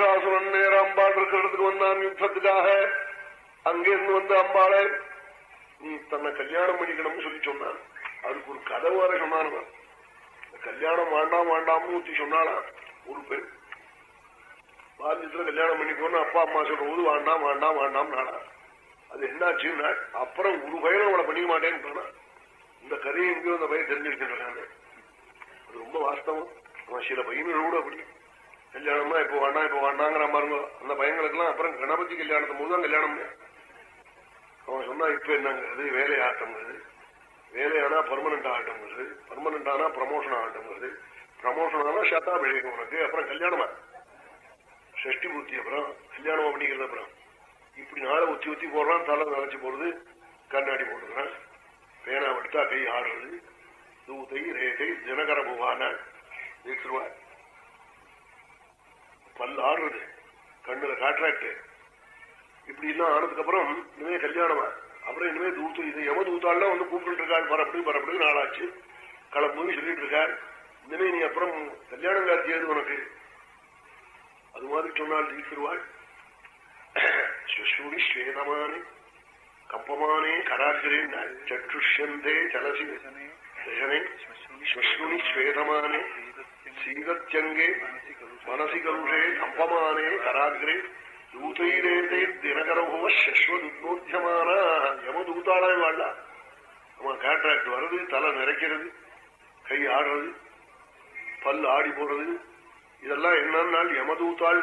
மகிஷாசுரன் நேர அம்பாள் இருக்கிறதுக்கு வந்தான் யுத்தத்துக்காக. அங்கிருந்து வந்து அம்பாளை நீ தன்னை கல்யாணம் பண்ணிக்கணும்னு சொல்லி சொன்னான். அதுக்கு ஒரு கதவு வர சொன்னான். கல்யாணம் வேண்டாம் வேண்டாம்னு ஊத்தி சொன்னாளா? ஒரு பெண். பால்யத்துல கல்யாணம் பண்ணிக்கோன்னு அப்பா அம்மா சொல்ற போது வேண்டாம் வேண்டாம் வேண்டாம் நாடா அது என்னாச்சுன்னா அப்புறம் ஒரு பையனும் அவளை பண்ணிக்க மாட்டேன்னு இந்த கதையை எங்கேயோ அந்த பையன் தெரிஞ்சிருக்கிறானே அது ரொம்ப வாஸ்தவம். அவன் சில பையனோட அப்படி கல்யாணம்னா இப்ப வேண்டாம் இப்ப வேண்டாங்கிற மாதிரி அந்த பையங்களுக்கெல்லாம் அப்புறம் கணபதி கல்யாணத்தை முழுதான் கல்யாணம் அவன் சொன்னா இப்ப என்னங்கிறது வேலை ஆட்டம்ங்கிறது. வேலையானா பர்மனண்ட் ஆகட்டும்ங்கிறது. பர்மனண்ட் ஆனா ப்ரமோஷன் ஆகட்டும்ங்கிறது. ப்ரமோஷன் ஆனா சதாபிஷேகம் உனக்கு அப்புறம் கல்யாணமா? ஷஷ்டி பூர்த்தி அப்புறம் கல்யாணம் அப்படிங்கிறது அப்புறம். இப்படி நாளை உத்தி உத்தி போடுறான் தலை நினைச்சு போடுறது கண்ணாடி போட்டுக்கிறான். பேனா எடுத்தா கை ஆடுறது. தூத்தை ரேகை தினகர புவான வீசுருவார் பல் ஆடுறது கண்ணுல காட்ராக்ட் இப்படி எல்லாம் ஆனதுக்கு அப்புறம் இனிமே கல்யாணமா? அப்புறம் இனிமே தூத்து இது எம தூத்தாள்லாம் வந்து கூப்பிட்டு இருக்காள் பரப்படி பரப்படி நாளாச்சு. கிளம்புன்னு சொல்லிட்டு இருக்காள் இனிமே நீ அப்புறம் கல்யாணம் காட்சியாது உனக்கு. அது மாதிரி சொன்னால் தீர்த்திருவாள் சுஷூரி ஸ்வேதமானே கம்பமானே கராகிரே சற்றுஷ்யந்தே சலசி தசனே ஸ்வஸ்ருணி ஸ்வேதமானே. சீதத்யங்கே மனசி கருஷே அப்பமானே கராகிரே தூதைரேதே தினகரபோ யம தூத்தாளாய் வாழா நம்ம கான்ட்ராக்ட் வர்றது தலை நிறைக்கிறது கை ஆடுறது பல் ஆடி போறது இதெல்லாம் என்னன்னா யமதூத்தாள்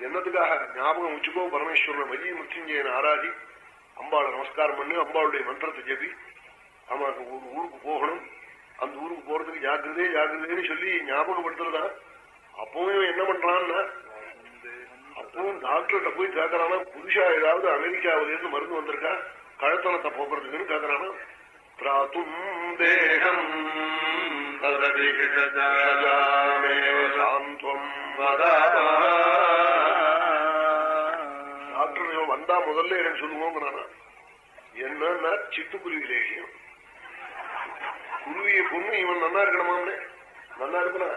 என்னத்துக்காக? ஞாபகம் வச்சுக்கோ பரமேஸ்வரனை மதி மிருத்யுஞ்சயன் ஆராதி அம்பாளை நமஸ்காரம் பண்ணு அம்பாளுடைய மந்திரத்தை ஜெபி. ஆமாக்கு ஒரு ஊருக்கு போகணும். அந்த ஊருக்கு போறதுக்கு ஜாக்கிரதே ஜாக்கிரதேன்னு சொல்லி ஞாபகப்படுத்துறதா? அப்பவும் இவன் என்ன பண்றான்னா அப்பவும் டாக்டர்கிட்ட போய் கேட்கறானா புதுசா ஏதாவது அமெரிக்காவில இருந்து மருந்து வந்திருக்கா? கழுத்தனத்தை போக்குறதுக்குன்னு கேட்கறானா பிராத்தும் தேகம் டாக்டர் வந்தா முதல்ல எனக்கு சொல்லுவோங்கிறானா என்னன்னா சிட்டுக்குருவி லேசியம் குருவியை பொண்ணு இவன் நல்லா இருக்கணுமாம்னே நல்லா இருக்கனா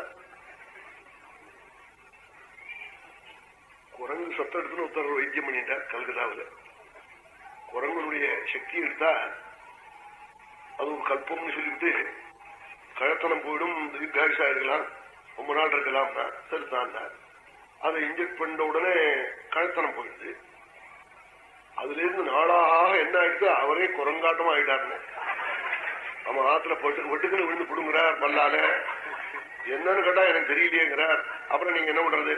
குரங்கு சத்தம் எடுத்துன்னு ஒருத்தர் வைத்தியம் பண்ணிட்டார் கல்கத்தாவில். குரங்குடைய சக்தி எடுத்தா அது ஒரு கல்பம்னு சொல்லிவிட்டு கழத்தனம் போயிடும் தீர்காயுஷா இருக்கலாம் ரொம்ப நாள் இருக்கலாம்னா சரிதான் அதை இன்ஜெக்ட் பண்ண உடனே கழத்தனம் போயிடுது. அதுல இருந்து நாளாக என்ன ஆயிடுது அவரே குரங்காட்டமா ஆயிட்டாருன்னு. நம்ம ஆத்துல பட்டு ஒட்டுக்குன்னு விழுந்து புடுங்குறார் பல்லால என்னன்னு கேட்டா எனக்கு தெரியலையேங்கிறார். அப்புறம் நீங்க என்ன பண்றது?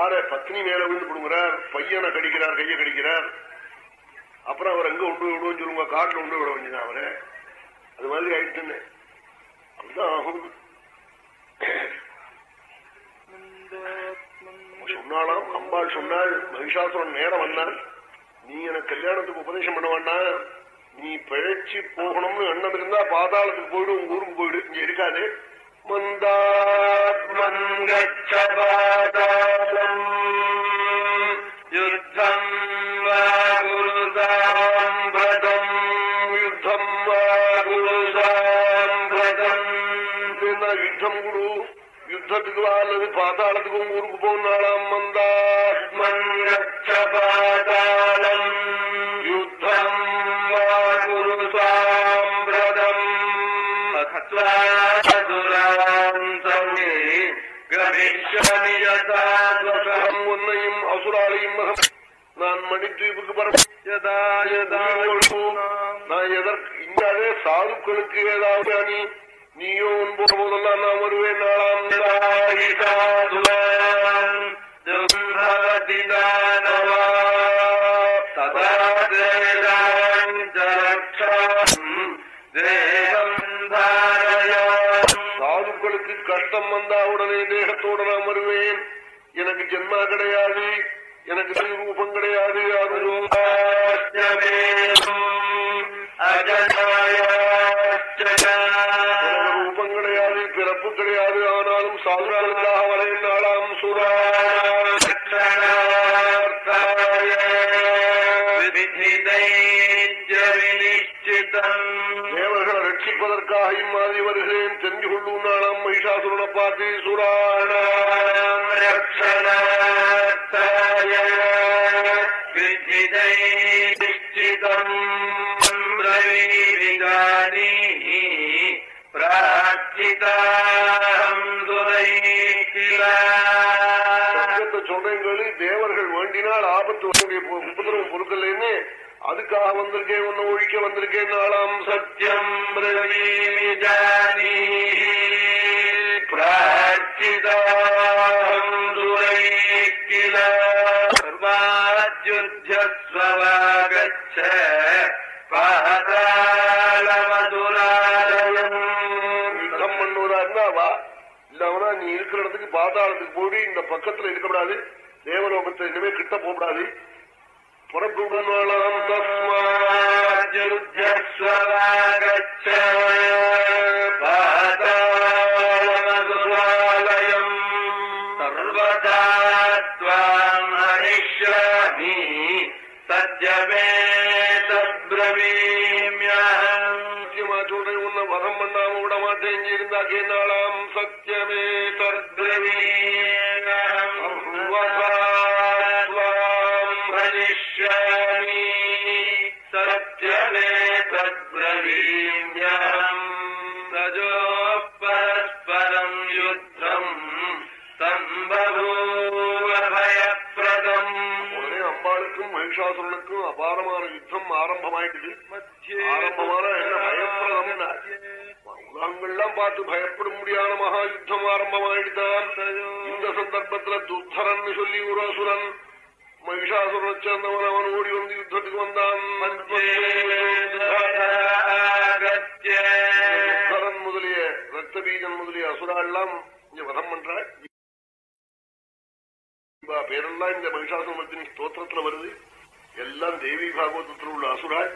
ஆற பத்னி மேல விழுந்து புடுங்குறார் பையனை கடிக்கிறார் கையை கடிக்கிறார். அப்புறம் அவர் எங்க உண்டு விடுவோம் சொல்லுங்க காட்டுல உண்டு விட வேண்டியதான் அவரை. அது மாதிரி ஆயிட்டுன்னு. அப்படிதான் ஆகும் சொன்னாலாம் அம்பாள் சொன்னாள் மகிஷாசுரன் நேரம் வந்தான் நீ எனக்கு கல்யாணத்துக்கு உபதேசம் பண்ண வேண்டாம் நீ பிழைச்சி போகணும்னு எண்ணம் இருந்தா பாதாளத்துக்கு போயிடு உங்க ஊருக்கு போயிடு. இங்க இருக்காது. மந்தாத்மன் யுத்தம் வா குருதாம்பிரதம் யுத்தம் வா குருதாம்பிரதம் என்ன யுத்தம் குரு? யுத்தத்துக்கு அல்லது பாதாளத்துக்கு உங்க ஊருக்கு போனாலாம் மந்தாத்மன் நான் எதற்கு இங்காலே சாதுக்களுக்கு ஏதாவது அணி நீயோ உன் போற போதெல்லாம் நான் வருவேன் நாளாம் சாதுக்களுக்கு கஷ்டம் வந்தா உடனே தேகத்தோட நான் வருவேன். எனக்கு ஜென்மா கிடையாது. எனக்கு திருரூபம் கிடையாது அது ரூபம் கிடையாது பிறப்பு கிடையாது ஆனாலும் சாதுக்களுக்காக வரையும் நாளாம் சுரா தேவர்களை ரட்சிப்பதற்காக இம்மாதிரி வருகிறேன் தெரிஞ்சு கொள்ளும் நாளாம் மகிஷாசுரனை பார்த்து சுராண கத்தாய விஜிதை நிச்சிதம் ரவிதானி பிராச்சிதாம் துரை சொல்றேங்கிறது தேவர்கள் வேண்டினால் ஆபத்து உபதிரவம் பொருட்கள்னு அதுக்காக வந்திருக்கேன் உன்னை ஒழிக்க வந்திருக்கேன் நாளாம் சத்தியம் ரவி பக்கத்துல இருக்கக்கூடாது. தேவலோகத்தை இனிமே கிட்ட போகக்கூடாது. புறப்பு நாளாம் யுத்தம் ஆரம்பமாயிடுது ஆரம்பமான என்ன பயப்பிரதம் உலகங்கள்லாம் பார்த்து பயப்பட முடியாத மகா யுத்தம் ஆரம்பமாயிடுதான். இந்த சந்தர்ப்பத்துல துத்தரன் சொல்லி ஒரு அசுரன் மகிஷாசுரனை சேர்ந்தவன் அவன் ஓடி வந்து யுத்தத்துக்கு வந்தான். துத்தரன் முதலிய ரத்த பீஜன் முதலிய அசுராலாம் இங்க வதம் பண்றாள் இவா பேரெல்லாம் இந்த மகிஷாசுரத்தின் ஸ்தோத்திரத்துல வருது. எல்லாம் தேவி பாகவதத்தில் உள்ள அசுராள்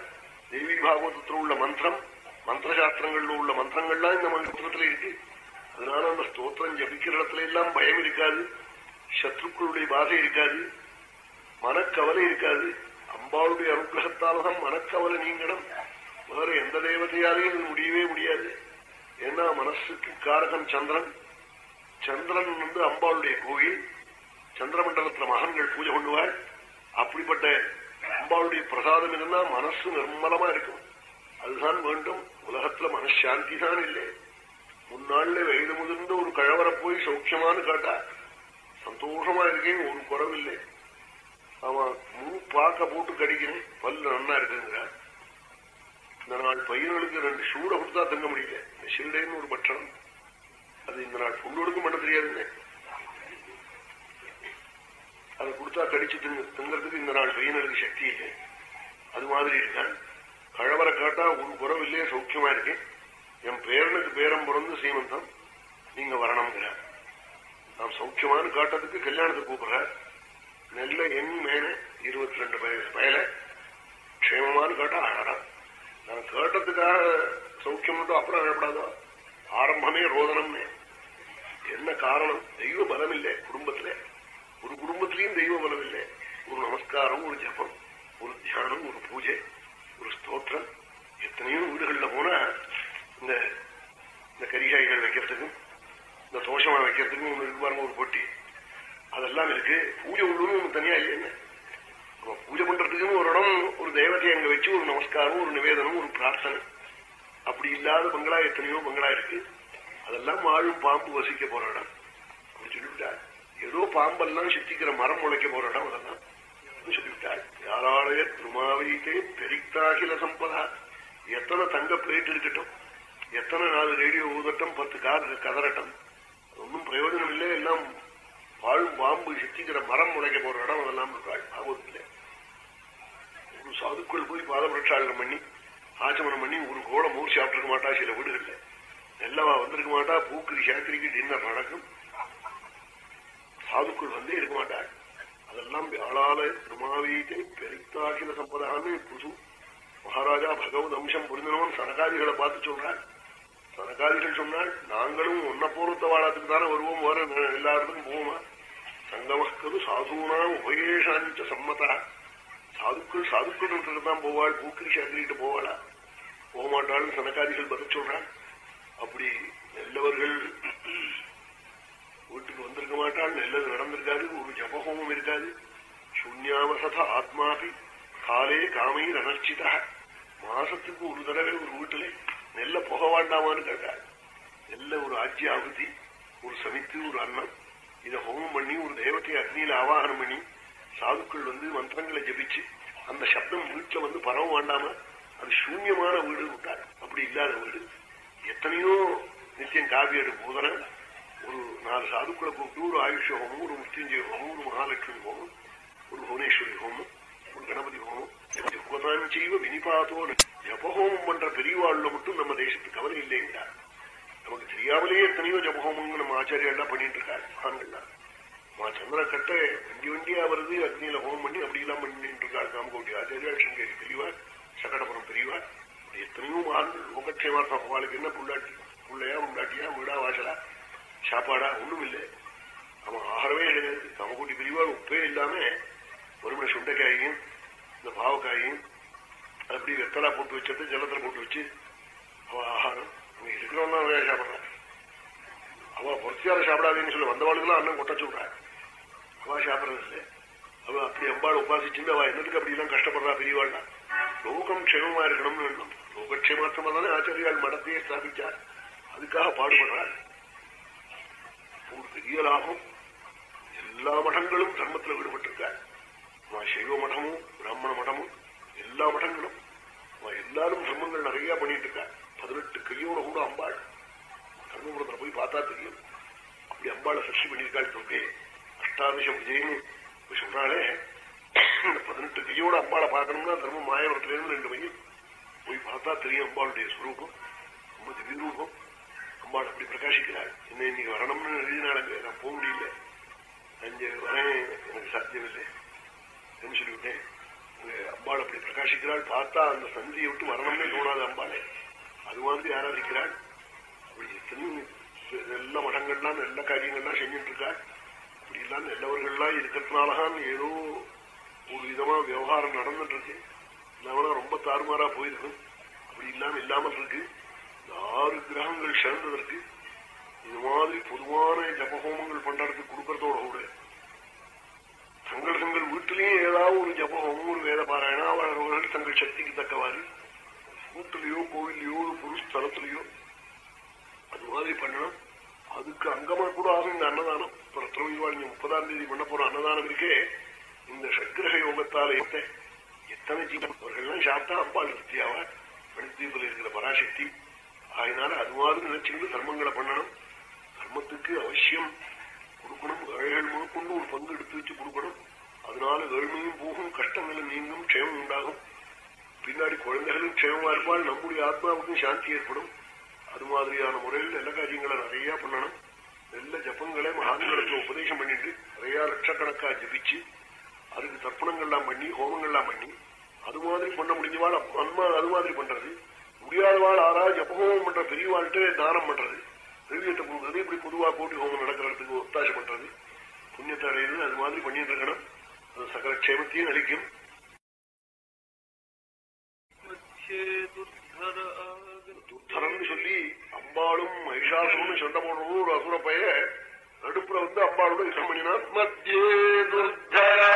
தேவி பாகவதத்தில் உள்ள மந்திரம் மந்திரசாஸ்திரங்கள்ல உள்ள மந்திரங்கள்லாம் இந்த மந்திரத்துல இருக்கு அதனால அந்த ஸ்தோத்திரம் ஜபிக்கிற இடத்துல எல்லாம் பயம் இருக்காது சத்ருக்களுடைய பாதை இருக்காது மனக்கவலை இருக்காது அம்பாளுடைய அனுகிரகத்தால்தான் மனக்கவலை நீங்கணும் வேற எந்த தேவதையாலையும் முடியவே முடியாது ஏன்னா மனசுக்கு காரகம் சந்திரன் சந்திரன் வந்து அம்பாளுடைய கோயில் சந்திரமண்டலத்துல மகன்கள் பூஜை பண்ணுவாள் அப்படிப்பட்ட அம்பாளுடைய பிரசாதம் இருந்தா மனசு நிர்மலமா இருக்கும். அதுதான் வேண்டும். உலகத்துல மனசாந்தி தான் இல்லை. முன்னாள்ல வயது முதிர்ந்த ஒரு கழவரை போய் சௌக்கியமானு கேட்டா சந்தோஷமா இருக்கேன் ஒரு குறவில்லை அவன் முழு பாக்க போட்டு கடிக்கிறேன். பல்லு நன்னா இருக்குங்கிற. இந்த நாள் பையன்களுக்கு ரெண்டு ஷூட கொடுத்தா தங்க முடியல. இந்த ஷீல்டேன்னு ஒரு பட்சம் அது இந்த நாள் பொண்ணு பண்ண தெரியாதுங்க. அதை கொடுத்தா கடிச்சு திங்க திங்கிறதுக்கு இந்த நாள் பையனுக்கு சக்தி இல்லை. அது மாதிரி இருக்கான் கழவரை காட்டா ஒரு குறவில்லையே சௌக்கியமா இருக்கேன் என் பேரனுக்கு பேரம் பிறந்து சீமந்தம். நீங்க வரணுங்கிறார் நாம் சௌக்கியமானு காட்டுறதுக்கு கல்யாணத்துக்கு கூப்பிடுறார் நல்ல எண் மேல இருபத்தி ரெண்டு பயல க்ஷேமமானு காட்டா அழறா நான் கேட்டதுக்காக சௌக்கியம் மட்டும் அப்புறம் அழப்படாதோ? ஆரம்பமே ரோதனம்னு. என்ன காரணம்? தெய்வ பலம் இல்லை குடும்பத்திலே. ஒரு குடும்பத்திலையும் தெய்வ பலம் இல்லை. ஒரு நமஸ்காரம் ஒரு ஜபம் ஒரு தியானம் ஒரு பூஜை ஒரு ஸ்தோத்திரம். எத்தனையோ வீடுகளில் போனா இந்த இந்த கரிகாய்கள் வைக்கிறதுக்கும் இந்த தோஷமா வைக்கிறதுக்கும் ஒன்று இருக்கு ஒரு பொட்டி. அதெல்லாம் இருக்கு. பூஜை உள்ளுன்னு ஒண்ணு தனியா இல்லைன்னு. நம்ம பூஜை பண்றதுக்குன்னு ஒரு இடம் ஒரு தெய்வத்தை அங்க வச்சு ஒரு நமஸ்காரம் ஒரு நிவேதனம் ஒரு பிரார்த்தனை. அப்படி இல்லாத பங்களா எத்தனையோ பங்களா இருக்கு. அதெல்லாம் வாழும் பாம்பு வசிக்க போற இடம். அப்படி சொல்லிவிட்டார் ஏதோ பாம்பெல்லாம் சித்திக்கிற மரம் முளைக்க போற இடம் அதெல்லாம் சொல்லிவிட்டாள் யாராலய திருமாவைத்தே பெரித்தாகில சம்பதா? எத்தனை தங்க பிளேட் இருக்கட்டும் எத்தனை நாலு ரேடியோ ஊதட்டம் பத்து கார் கதறட்டம்? ஒன்றும் பிரயோஜனம் இல்லை எல்லாம் வாழும் பாம்பு சித்திக்கிற மரம் முளைக்க போற இடம் அதெல்லாம் இருக்காள் பாவத்தில்லை ஒரு சாதுக்குள் போய் பாத பிரட்சாளனம் பண்ணி ஆச்சமனம் பண்ணி ஒரு கோலம் மூர் சாப்பிட்டுருக்க மாட்டா சில வீடுகள்ல. நெல்லவா வந்திருக்க மாட்டா பூக்கு சாத்திரிக்கு டின்னர் நடக்கும். சாதுக்கள் வந்தே இருக்க மாட்டாள் அதெல்லாம் ஆளால திருமாவீட்டை பெரித்தாகில சம்பதான்னு புது. மகாராஜா பகவத் அம்சம் புரிந்தனவன் சனகாதிகளை பார்த்து சொல்றாள் சனகாதிகள் சொன்னால் நாங்களும் ஒன்ன பூர்வத்த வாழத்துக்கு தானே வருவோம் வேற எல்லாருக்கும் போவோமா? சங்கமக்கது சாதுனா உபயேஷாஞ்ச சம்மதா. சாதுக்கள் சாதுக்கள் தான் போவாள் பூக்கிரிஷி சாத்திரிட்டு போவாளா? போக மாட்டாள்னு சனகாதிகள் பதில் சொல்றாள் அப்படி நல்லவர்கள் வீட்டுக்கு வந்திருக்க மாட்டாள் நல்லது நடந்திருக்காது ஒரு ஜபஹோமம் இருக்காது சூன்யாவசத ஆத்மாபி காலே காமையில் அனர்ச்சிதா மாசத்துக்கு ஒரு தடவை ஒரு வீட்டுல நெல்ல புக வேண்டாமான்னு கேட்டாள் நெல்ல ஒரு ஆஜ்யாகுதி ஒரு சமித்து ஒரு அன்னம் இதை ஹோமம் பண்ணி ஒரு தேவத்தை அக்னியில ஆவாகனம் பண்ணி சாதுக்கள் வந்து மந்திரங்களை ஜபிச்சு அந்த சப்தம் வீட்டுல வந்து பரவ வேண்டாமா அது சூன்யமான வீடு விட்டார் அப்படி இல்லாத வீடு எத்தனையோ நித்தியம் காவியடு போதன ஒரு நாலு சாதுக்களை கூப்பிட்டு ஒரு ஆயுஷ ஹோமம் ஒரு முஸ்திஞ்சய ஹோமம் ஒரு மகாலட்சுமி ஹோமம் ஒரு புவனேஸ்வரி ஹோமம் ஒரு கணபதி ஹோமம். ஜப்பதான் செய்வ வினிபாத்தோ ஜபஹோமம் பண்ற பெரியவாழ்ல மட்டும் நம்ம தேசத்துக்கு கவலை இல்லைங்கிறார் நமக்கு தெரியாமலேயே எத்தனையோ ஜபஹோமங்க நம்ம ஆச்சாரியெல்லாம் பண்ணிட்டு இருக்காரு. மகான்கள்லாம். மா சந்திர கட்ட வண்டி வண்டியா வருது அக்னியில ஹோமம் பண்ணி அப்படிலாம் பண்ணிட்டு இருக்காரு காமகோட்டி ஆச்சாரியா சிங்கேரி பெரியவார் சகடபுரம் பெரியவார். எத்தனையோ மகான்கள் லோகக்ஷேமார்த்த பவாளுக்கு என்ன புள்ளாட்டி புள்ளையா உண்டாட்டியா வீடா வாசலா? சாப்பாடா ஒண்ணும் இல்லை அவன் ஆகாரமே கிடையாது காமகோட்டி பிரிவாள் உப்பே இல்லாம ஒருமணி சுண்டைக்காயும் இந்த பாவக்காயும் அப்படி வெத்தலா போட்டு வச்சது ஜலத்துல போட்டு வச்சு அவ ஆகாரம். அவன் இருக்கிறவன் தான் சாப்பிடறான். அவ பொறுத்தியால சாப்பிடாதேன்னு சொல்லி வந்தவாளுக்கெல்லாம் அண்ணன் கொட்ட சொல்றாரு அவ சாப்பிடறது இல்லை. அவ அப்படி அம்பாள் உபாசிச்சுட்டு அவ என்னதுக்கு அப்படி எல்லாம் கஷ்டப்படுறா பெரியவாள்னா லோகம் க்ஷேமமா இருக்கணும்னு வேணும் லோகக்ஷேமார்த்தமா தானே ஆச்சாரியால் மடத்தையே ஸ்தாபிச்சார் அதுக்காக பாடுபடுறாள். ஒரு பெரிய லாபம் எல்லா மடங்களும் தர்மத்தில் ஈடுபட்டிருக்காள் சைவ மடமும் பிராமண மடமும் எல்லா மடங்களும். எல்லாரும் தர்மங்கள் நிறைய பண்ணிட்டு இருக்கா பதினெட்டு கையோட கூட அம்பாள். தர்மபுரத்துல போய் பார்த்தா தெரியும். அப்படி அம்பாளை சஷ்டி பண்ணியிருக்காள் தொகை அஷ்டாதசம் விஜயன்னு சொல்றாளே இந்த பதினெட்டு கையோட அம்பாளை பார்க்கணும்னா தர்மம் மாயவரத்துல இருந்து ரெண்டு மையம் போய் பார்த்தா தெரியும் அம்பாளுடைய ஸ்வரூபம் ரொம்ப திவ்ய ரூபம் அம்பாள் அப்படி பிரகாசிக்கிறாள் என்ன இன்னைக்கு வரணும்னு எழுதினாளுங்க நான் போக முடியல. அஞ்சு வரேன் எனக்கு சாத்தியம் இல்லை. சொல்லிவிட்டேன்? அம்பாள் அப்படி பிரகாசிக்கிறாள். பார்த்தா அந்த சந்தியை விட்டு வரணும்னே தோணாது அம்பாளே. அது மாதிரி ஆராதிக்கிறாள். அப்படி எத்தனையும் நல்ல மடங்கள்லாம் நல்ல காரியங்கள்லாம் செஞ்சுட்டு இருக்காள் அப்படி எல்லாம் நல்லவர்கள்லாம் இருக்கிறதுனாலதான் ஏதோ ஒரு விதமா விவகாரம் நடந்துட்டு இருக்கு இல்லாமனா ரொம்ப தாறுமாறா போயிருக்கும். அப்படி இல்லாம இல்லாமல் இருக்கு ஆறு கிரகங்கள் சேர்ந்ததற்கு இது மாதிரி பொதுவான ஜபஹோமங்கள் பண்றதுக்கு கொடுக்கறதோட கூட. தங்கள் தங்கள் வீட்டிலேயே ஏதாவது ஒரு ஜபஹோமம் ஒரு வேத பாராயணம் அவர்கள் தங்கள் சக்திக்கு தக்கவாறு வீட்டிலேயோ கோவிலையோ ஒரு பொது அது மாதிரி பண்ணணும். அதுக்கு அங்கமா கூட ஆகும் இந்த அன்னதானம். பிரத்திரவிவாள் முப்பதாம் தேதி பண்ண போற அன்னதானம் இருக்கே. இந்த சக்கிரக யோகத்தால எத்தனை ஜீவர்கள்லாம் சாப்பிட்டா அம்பாள் திருப்தியாவா மணித்தீபில் இருக்கிற பராசக்தி அதனால அது மாதிரி நினைச்சுக்கிட்டு தர்மங்களை பண்ணணும். தர்மத்துக்கு அவசியம் கொடுக்கணும். ஏழைகள் முதற்கொண்டு ஒரு பங்கு எடுத்து வச்சு கொடுக்கணும். அதனால ஏழ்மையும் போகும் கஷ்டங்களை நீங்கும் க்ஷேமம் உண்டாகும். பின்னாடி குழந்தைகளும் க்ஷேமமா இருப்பால் நம்முடைய ஆத்மாவுக்கும் சாந்தி ஏற்படும். அது மாதிரியான முறையில் நல்ல காரியங்களை நிறைய பண்ணணும். நல்ல ஜப்பங்களை மகான்களுக்கு உபதேசம் பண்ணிட்டு நிறைய லட்சக்கணக்கா ஜபிச்சு அதுக்கு தர்ப்பணங்கள்லாம் பண்ணி ஹோமங்கள்லாம் பண்ணி அது மாதிரி பண்ண முடிஞ்சவாள். அம்மா அது மாதிரி பண்றது. முடியாதவாள் ஆறா ஜப்பஹோமம் பண்ற பெரியவாழ்கிட்ட தானம் பண்றது. திரவியத்தை கொடுக்கறது இப்படி பொதுவா கோட்டி ஹோமம் நடக்கிறதுக்கு ஒத்தாசை பண்றது. புண்ணியத்தை அடையிறது அது மாதிரி பண்ணிட்டு இருக்கணும். அது சகல க்ஷேமத்தையும் அளிக்கும். துர்தரன் சொல்லி அம்பாளும் மகிஷாசுரம்னு சண்டை போடுறது ஒரு அசுர பைய. நடுப்புற வந்து அம்பாளோட யுத்தம் பண்ணினார் மத்தியே துர்தரா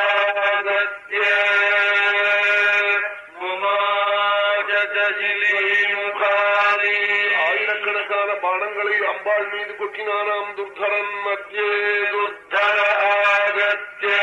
கீனானாம் துர்தரன் மத்தியே துர்தர ஆகத்தே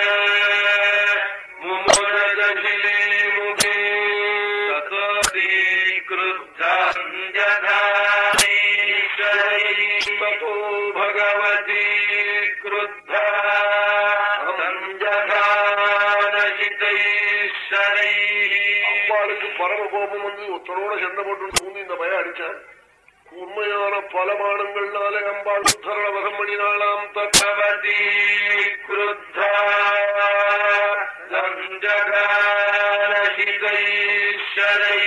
பரம கோபம் வந்து ஒருத்தனோட சண்டை போட்டு இந்த பயம் அடிச்சான் கூர்மையான பல மானங்கள்னாலே அம்பாள் சுத்தரணவகம் மணினாளாம் தத்தவதி கிருத்தரசிதைஸ்வரை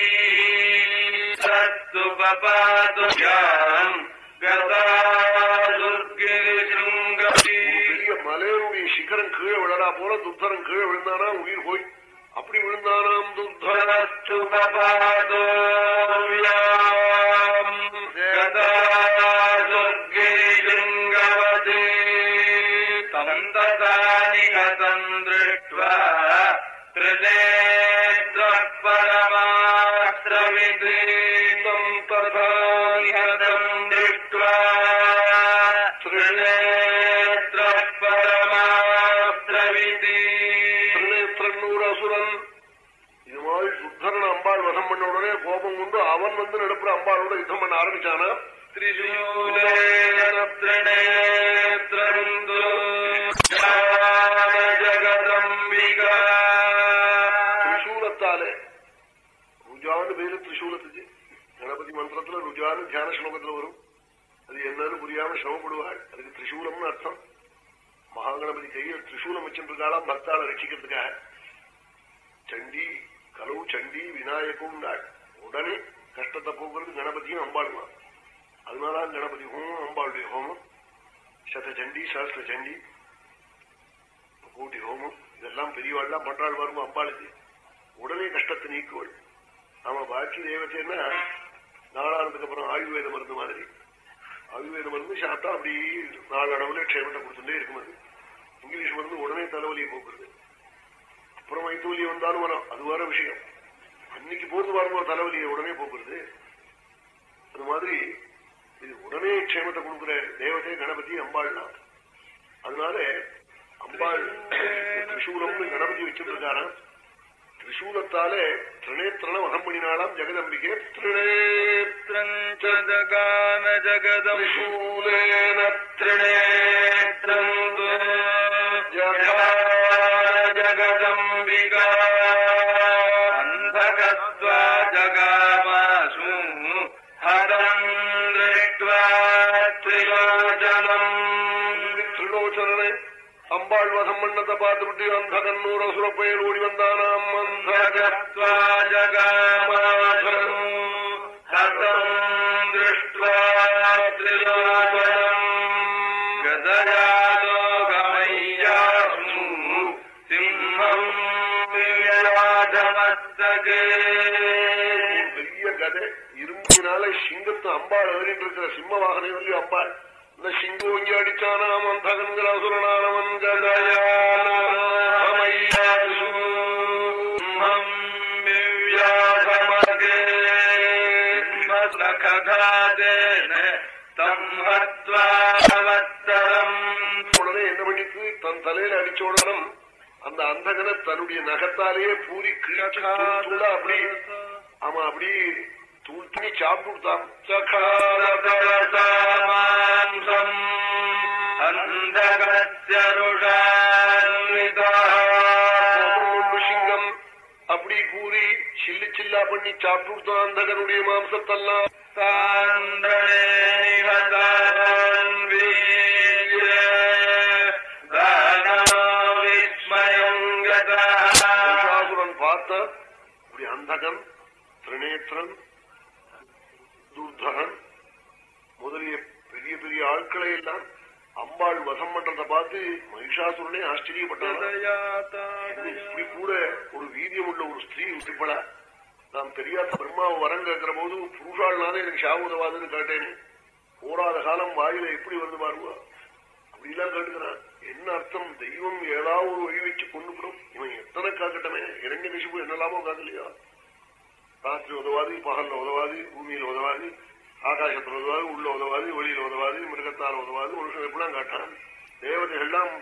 சத்து பபாதுயான் மலையனுடைய சிகரம் கீழே விழறா போல துத்தரம் கீழே விழுந்தானா உயிர் போய். அப்படி விழுந்தானாம் துத்தரஸ்து பபாதோவியா கோபம் வந்து நடுப்புற அம்பாளோட യുദ്ധം பண்ண ആരംഭിച്ചാണ് ത്രിശൂലത്താൽ രുജാവിന്റെ പേര് തൃശൂലത്തിച്ച് ഗണപതി മന്ത്രത്തിൽ രുജാന് ധ്യാന ശ്ലോകത്തിൽ വരും. അത് എന്നാലും പുരിയാണ് ശ്രമപ്പെടുവാൾ അതിന് തൃശൂലം അർത്ഥം മഹാഗണപതി കയ്യിൽ തൃശൂലം വെച്ചിട്ടുള്ള ഭക്താളെ രക്ഷിക്കുന്നതിന് கஷ்டத்தை போக்குறது கணபதியும் அம்பாள் தான். அதனாலதான் கணபதி ஹோமம் அம்பாளுடைய ஹோமம். சத சண்டி சாஸ்திர சண்டி கூட்டி ஹோமம். இதெல்லாம் பெரியவாள்லாம் பண்றாள் வரும் அம்பாளுக்கு? உடனே கஷ்டத்தை நீக்குவள். நாம பாக்கி தேவத்தைன்னா நாளானதுக்கு அப்புறம் ஆயுர்வேத மருந்து மாதிரி. ஆயுர்வேத மருந்து சாப்பிட்டா அப்படி நாலு அளவுல க்ஷேமத்தை கொடுத்துட்டே இருக்கும் அது. இங்கிலீஷ் மருந்து உடனே தலைவலியை போக்குறது. அப்புறம் வைத்தூலி வந்தாலும் வரும். அது வேற விஷயம். அன்னைக்கு போறது பாருங்க தலைவலியை உடனே போக்குறது அது மாதிரி இது உடனே க்ஷேமத்தை கொடுக்குற தேவதை கணபதி அம்பாள்னா அதனால அம்பாள் திரிசூலம்னு கணபதி வச்சிருக்காரா திரிசூலத்தாலே திரிநேத்திரன வனம் பண்ணினாலாம் ஜெகதம்பிகை. திரிநேத்திரஞ்சகான ஜெகதூலேன திரிநேத்திரம் பார்த்துவிட்டு அந்த கண்ணூர் அசுரப்பயல் ஓடி வந்தானாம் பெரிய கதை இரும்பினால சிங்கத்து அம்பாள் ஏறிட்டு இருக்கிற சிம்ம வாகனை வந்து அம்பாள் இந்த சிங்கம் இங்கே அடிச்சானாம் அந்தகன்கிற அசுரனானவன் உடனே என்ன பண்ணிட்டு தன் தலையில அடிச்ச உடனும் அந்த அந்தகனை தன்னுடைய நகத்தாலேயே பூரி கிழிச்சு அப்படி ஆமா அப்படி தூள் துணி சாப்பிட்டுட்டான் சிங்கம் அப்படி கூறி சில்லு சில்லா பண்ணி சாப்பிட்டுட்டான் அந்தகனுடைய மாம்சத்தெல்லாம். பார்த்த இப்படி அந்தகன் திரிநேத்திரன் துர்தகன் முதலிய பெரிய பெரிய ஆட்களை எல்லாம் அம்பாள் வசம் பண்றத பார்த்து மகிஷாசுரனே ஆச்சரியப்பட்டான் இப்படி கூட ஒரு வீரியம் உள்ள ஒரு ஸ்திரீ விட்டுப்படா நாம் தெரியாத பிரம்மாவை வரம் கேட்கிற போது புருஷாள்னாலே எனக்கு சாவுதவாதுன்னு கேட்டேன்னு போராத காலம் வாயில எப்படி வந்து பாருவா? அப்படிலாம் கேட்டுக்கிறான். என்ன அர்த்தம்? தெய்வம் ஏதாவது ஒரு வழி வச்சு கொண்டுக்கிறோம் இவன் எத்தனை காக்கட்டமே? இரண்ய கசிப்பு என்னெல்லாமோ காக்கலையா? ராத்திரி உதவாது பகல்ல உதவாது பூமியில உதவாது ஆகாசத்துல உதவாது உள்ள உதவாது வெளியில உதவாது மிருகத்தால் உதவாது மனுஷன் எப்படிலாம் காட்டான் தேவதைகள்லாம்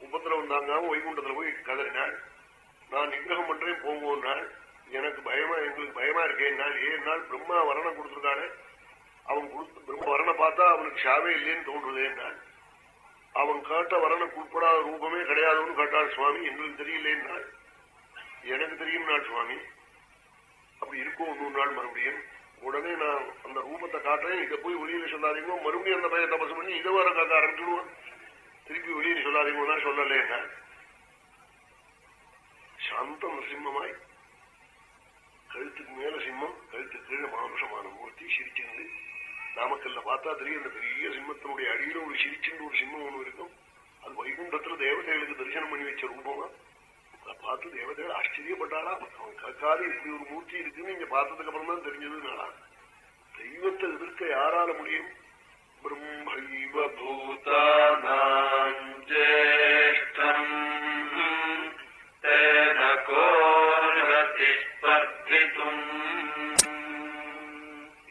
உபத்திரவம் தாங்காம வைகுண்டத்துல போய் கதறினாள். நான் நிகிரகம் பண்றேன் போங்கோன்னாள் எனக்கு பயமா எங்களுக்கு பயமா இருக்கேன் நாள் ஏன் நாள் பிரம்மா வரணம் கொடுத்துருக்கானே? அவன் கொடுத்து பிரம்ம வரனை பார்த்தா அவனுக்கு ஷாவே இல்லைன்னு தோன்றுதே அவன் காட்ட வரனுக்கு உட்படாத ரூபமே கிடையாதுன்னு கேட்டாள் சுவாமி. எங்களுக்கு தெரியலேன்னாள் எனக்கு தெரியும் நாள் சுவாமி. அப்படி இருக்கும் நூறு நாள் மறுபடியும். உடனே நான் அந்த ரூபத்தை காட்டுறேன். இதை போய் வெளியில சொல்லாதீங்க. மறுபடியும் அந்த பையன் தபசு பண்ணி இதை வர காக்க ஆரம்பிச்சுடுவான் திருப்பி வெளியில சொல்லாதீங்கன்னா சொல்லலேன்னா சாந்தம் சிம்மமாய் கழுத்துக்கு மேல சிம்மம் கழுத்துக்கு கீழே மானுஷமான மூர்த்தி சிரிச்சுண்டு நாமக்கல்ல பார்த்தா தெரியும் அந்த பெரிய சிம்மத்தினுடைய அடியில ஒரு சிரிச்சுண்டு ஒரு சிம்மம் ஒண்ணு இருக்கும். அது வைகுண்டத்துல தேவதைகளுக்கு தரிசனம் பண்ணி வச்ச ரூபமா? அதை பார்த்து தேவதைகள் ஆச்சரியப்பட்டாளா அவன் கக்காது இப்படி ஒரு மூர்த்தி இருக்குன்னு இங்க பார்த்ததுக்கு அப்புறம் தான் தெரிஞ்சதுனாலா தெய்வத்தை எதிர்க்க யாரால முடியும்? பிரம்மைவ பூதானாம் ஜேஷ்டம்.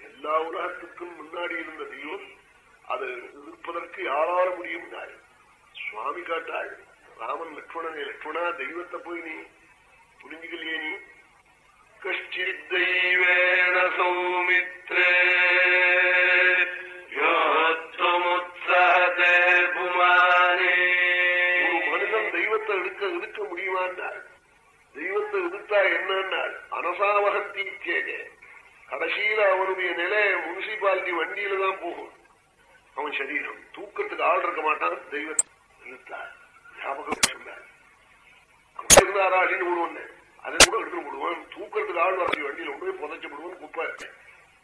எல்லா உலகத்துக்கும் முன்னாடி இருந்த தெய்வம் அதை எதிர்ப்பதற்கு யாரால முடியும்? சுவாமி காட்டாள். ராமன் லக்ஷ்மணனே லக்ஷ்மணா தெய்வத்தை போய் நீ புரிஞ்சுக்கலையே நீ? கஷ்டித் தெய்வேன சௌமித்ரே யோத்வமுத்சஹதே புமானே. ஒரு மனிதன் தெய்வத்தை எடுக்க எதிர்க்க முடியுமாண்டாள் தெய்வத்தை எதிர்த்தா என்னன்னாள் அனசாவகந்தி கேக கடைசியில அவனுடைய நிலை முனிசிபாலிட்டி வண்டியில தான் போகும். அவன் சரீரம் தூக்கத்துக்கு ஆள் இருக்க மாட்டான் தெய்வத்தை எதிர்த்தாள் ஞாபகம் சொன்னாள் அங்க இருந்தாரா அடின்னு விடுவோன்னு அதை கூட எடுத்துட்டு போடுவான் தூக்கத்துக்கு ஆள் வர வண்டியில கொண்டு போய் புதைச்சு விடுவான் குப்பை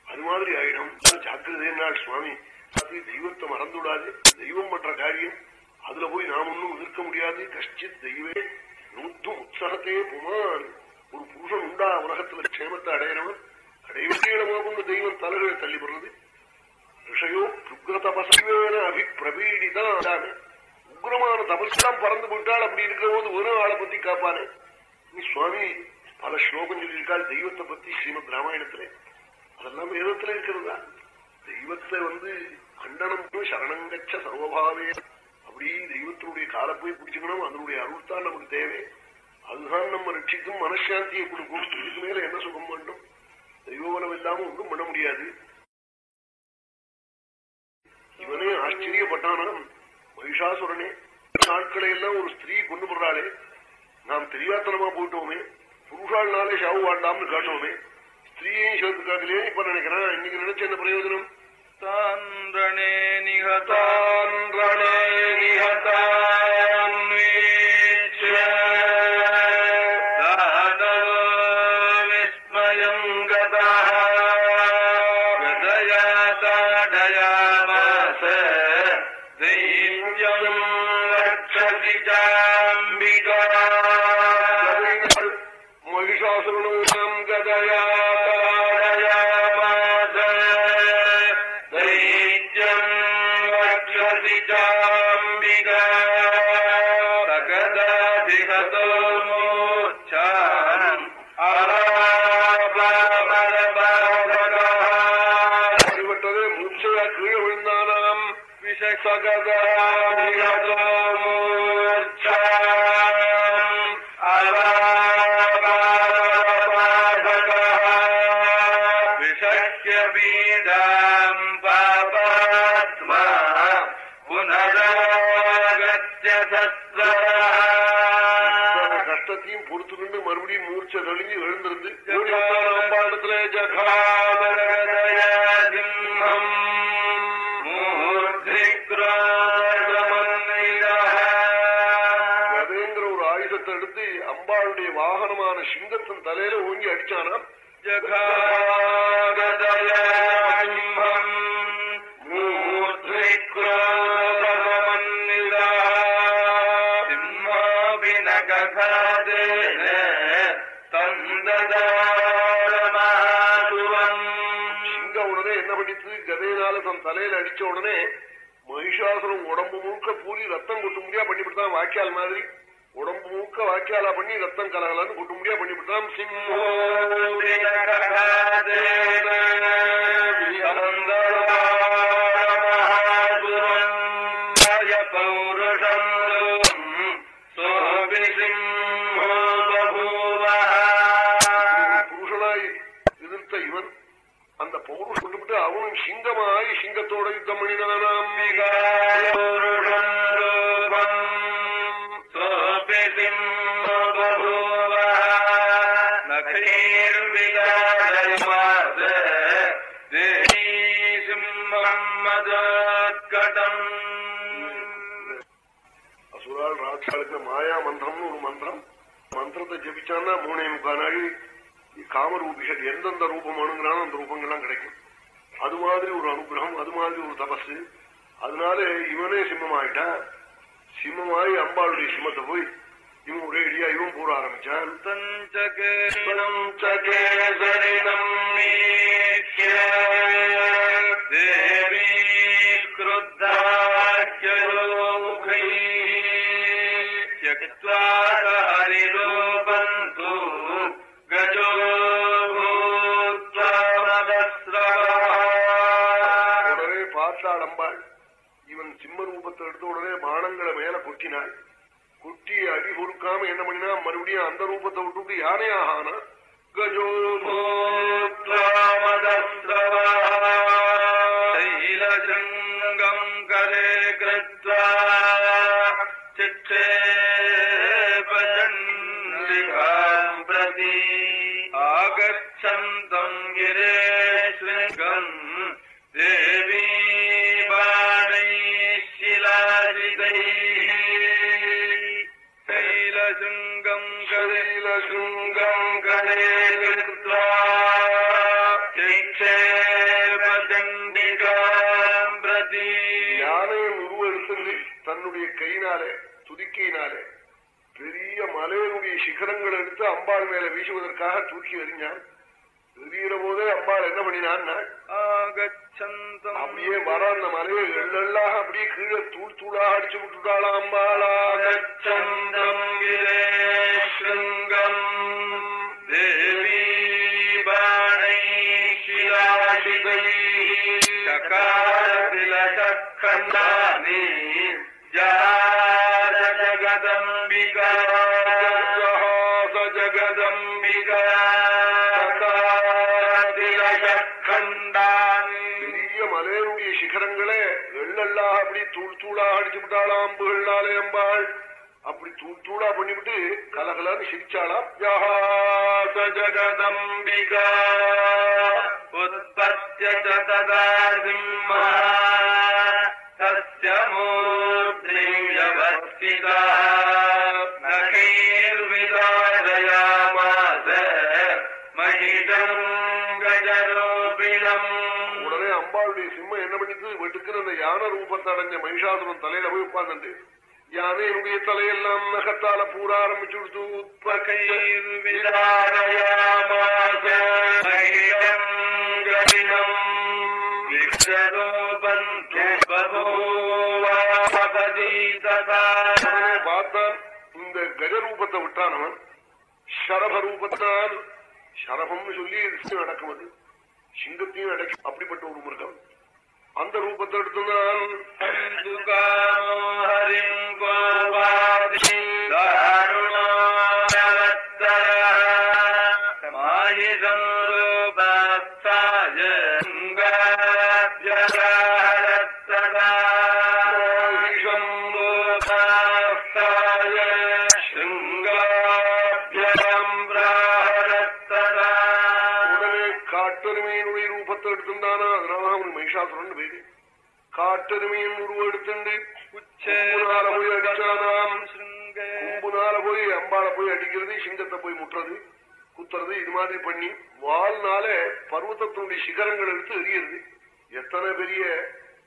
அது மாதிரி ஆயிடும். ஜாக்கிரதை சுவாமி? அது தெய்வத்தை மறந்து விடாது. தெய்வம் பண்ற காரியம். அதுல போய் நாம் ஒன்னும் எதிர்க்க முடியாது. கஷ்டித் தெய்வே நூத்தும் உற்சாகத்தையே புமான். ஒரு புருஷன் உண்டா உலகத்துல க்ஷேமத்தை அடையிறவன்? கடைவெட்டியிடமாக கொண்டு தெய்வம் தலைகளை தள்ளிப்படுறது ரிஷயோ உக்ர தபசவேன அபிப்பிரபீடிதான் உக்ரமான தபஸ்லாம் பறந்து போயிட்டால் அப்படி இருக்கிற போது ஒரு ஆளை பத்தி காப்பானே நீ சுவாமி பல ஸ்லோகம் சொல்லியிருக்காள் தெய்வத்தை பத்தி ஸ்ரீமத் ராமாயணத்துல. அதெல்லாம் வேதத்துல இருக்கிறதா? தெய்வத்தை வந்து கண்டனம் போய் சரணங்கச்ச சர்வபாவே. அப்படி தெய்வத்தினுடைய காலை போய் பிடிச்சுக்கணும் அதனுடைய அருள் தான் நமக்கு தேவை. அதுதான் நம்ம ரட்சிக்கும் மனசாந்தியை கொடுக்கும். இதுக்கு மேல என்ன சுகம் வேண்டும் தெய்வபலம் இல்லாம ஒன்றும் பண்ண முடியாது. இவனே ஆச்சரியப்பட்டானாம். மகிஷாசுரனே. நாட்களை எல்லாம் ஒரு ஸ்திரீ கொண்டு போடுறாளே நாம் தெரியாத்தனமா போயிட்டோமே. புருஷாள்னாலே ஷாவு வாண்டாம்னு காட்டோமே. ஸ்திரீயையும் சேர்த்து காக்கலையே இப்ப நினைக்கிறேன். இன்னைக்கு நினைச்ச என்ன பிரயோஜனம்? தான்றணே நிகதான்றணே நிகதான்வீட்ச கஷ்டத்தையும் பொறுத்து கொண்டு மறுபடியும் மூர்ச்சை தெளிஞ்சு எழுந்திருந்து ஓடி வந்தான் சிங்கத்தின் தலையில ஓங்கி அடிச்சானாம் பண்ணி ரத்தம் கலகலன்னு கொட்ட முடியா பண்ணிவிட்டான். சிம்மோ அதனால இவனே சிம்மம் ஆயிட்டான் சிம்மமாயி அம்பாளுடைய சிம்மத்தை போய் இவன் ஒரே இடியா இவன் கூற ஆரம்பிச்சான். தேவி உடனே பார்த்தாள் அம்பாள். சிம்ம ரூபத்தை எடுத்த உடனே பானங்களை மேல கொட்டினாள். கொட்டி அடி பொறுக்காம என்ன பண்ணினா மறுபடியும் அந்த ரூபத்தை விட்டு யானே ஆகானா கஜோ துதியினாலே துதிக்கையினாலே பெரிய மலையனுடைய சிகரங்கள் எடுத்து அம்பாள் மேல வீசுவதற்காக தூக்கி எறிஞ்சான். எறிகிற போதே அம்பாள் என்ன பண்ணினான் அப்படியே வர அந்த மலையை எள்ளெல்லாம் அப்படியே கீழே தூள் தூளாக அடிச்சு விட்டுட்டாளா அம்பாளாக சந்தம் அடிச்சு விட்டாளாம் புகழ்னாலே அம்பாள். அப்படி தூள் தூளா பண்ணிவிட்டு கலகலான்னு சிரிச்சாளாம் ஜகதம்பிகா உற்பத்திய ஞான ரூபத்தடைஞ்ச மகிஷாசுரன் தலையில போய் உட்கார்ந்துட்டு யானை என்னுடைய தலையெல்லாம் நகத்தால பூர ஆரம்பிச்சு கொடுத்து பார்த்தான் இந்த கஜரூபத்தை விட்டானவன் ஷரப ரூபத்தால் ஷரபம்னு சொல்லி நடக்கும் அது சிங்கத்தையும் அடைக்கும் அப்படிப்பட்ட ஒரு மிருகம். அந்த ரூபத்தை எடுத்துதான் மற்றொருமையும் உருவெடுத்துண்டு உச்சனால போய் அடிச்சானாம். கும்புனால போய் அம்பால போய் அடிக்கிறது சிங்கத்தை போய் முட்டுறது குத்துறது இது மாதிரி பண்ணி வாழ்நாள பர்வத்தத்தினுடைய சிகரங்கள் எடுத்து எரியறது எத்தனை பெரிய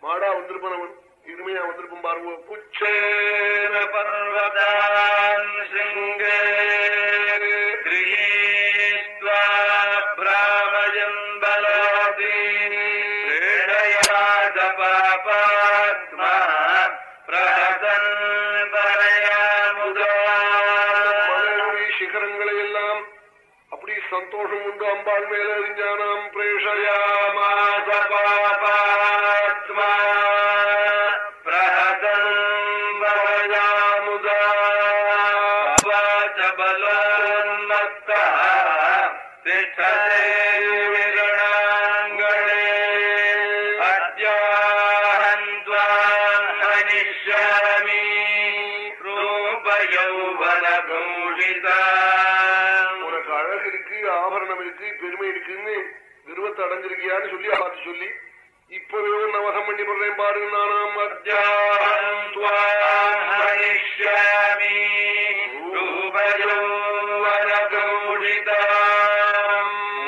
மாடா வந்திருப்பான் அவன்? இனிமையா வந்திருக்கும் பாருங்க. புச்சேன பர்வதான் உண்டு பாட்டு சொல்லி இப்பவே ஒன்னு அவசம் பண்ணி போடுறேன் பாருங்க நானாம் அத்தியாமி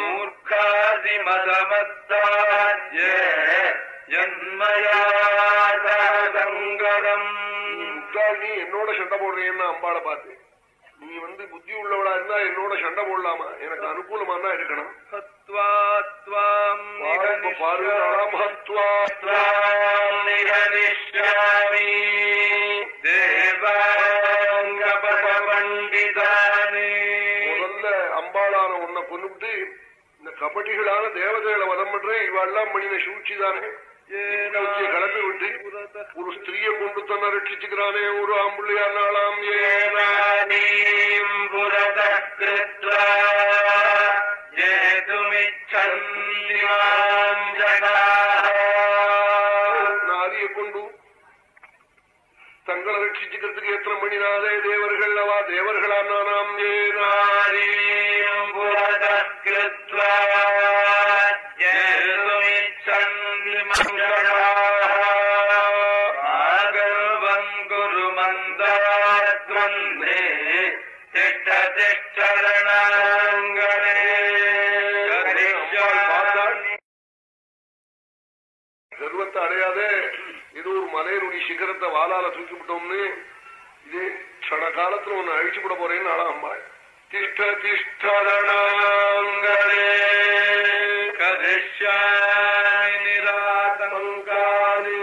மூர்க்காதி மதமத்தாஜ்ய என்னோட சண்டை போடுறேன்னு அம்பாளை பார்த்து நீ வந்து புத்தி உள்ளவளா இருந்தா என்னோட சண்டை போடலாமா? எனக்கு அனுகூலமானா இருக்கணும். முதல்ல அம்பாளான உன்னை கொண்டுட்டு இந்த கபடிகளான தேவதைகளை வதம் பண்றேன் இவாள்லாம் பண்ணின சூழ்ச்சி தானே கிளப்பி விட்டு ஒரு ஸ்திரீயை கொண்டு தன்னை ரட்சிச்சுக்கிறானே ஒரு ஆம்புள்ளியார் நாளாம் நாரிய கொண்டு தங்களை ரட்சிச்சுக்கிறதுக்கு எத்தனை மணி நாளே தேவர்கள் அவா? தேவர்களாம் நானாம் ஏ நாரீம் புரத கிருத்வா சமுத்திரத்தை வாலால தூக்கி விட்டோம்னு இது க்ஷண காலத்துல ஒன்னு அழிச்சு விட போறேன்னு ஆளா அம்பாள். திஷ்ட திஷ்டரணாங்களே கரிஷாய் நிராதங்காலே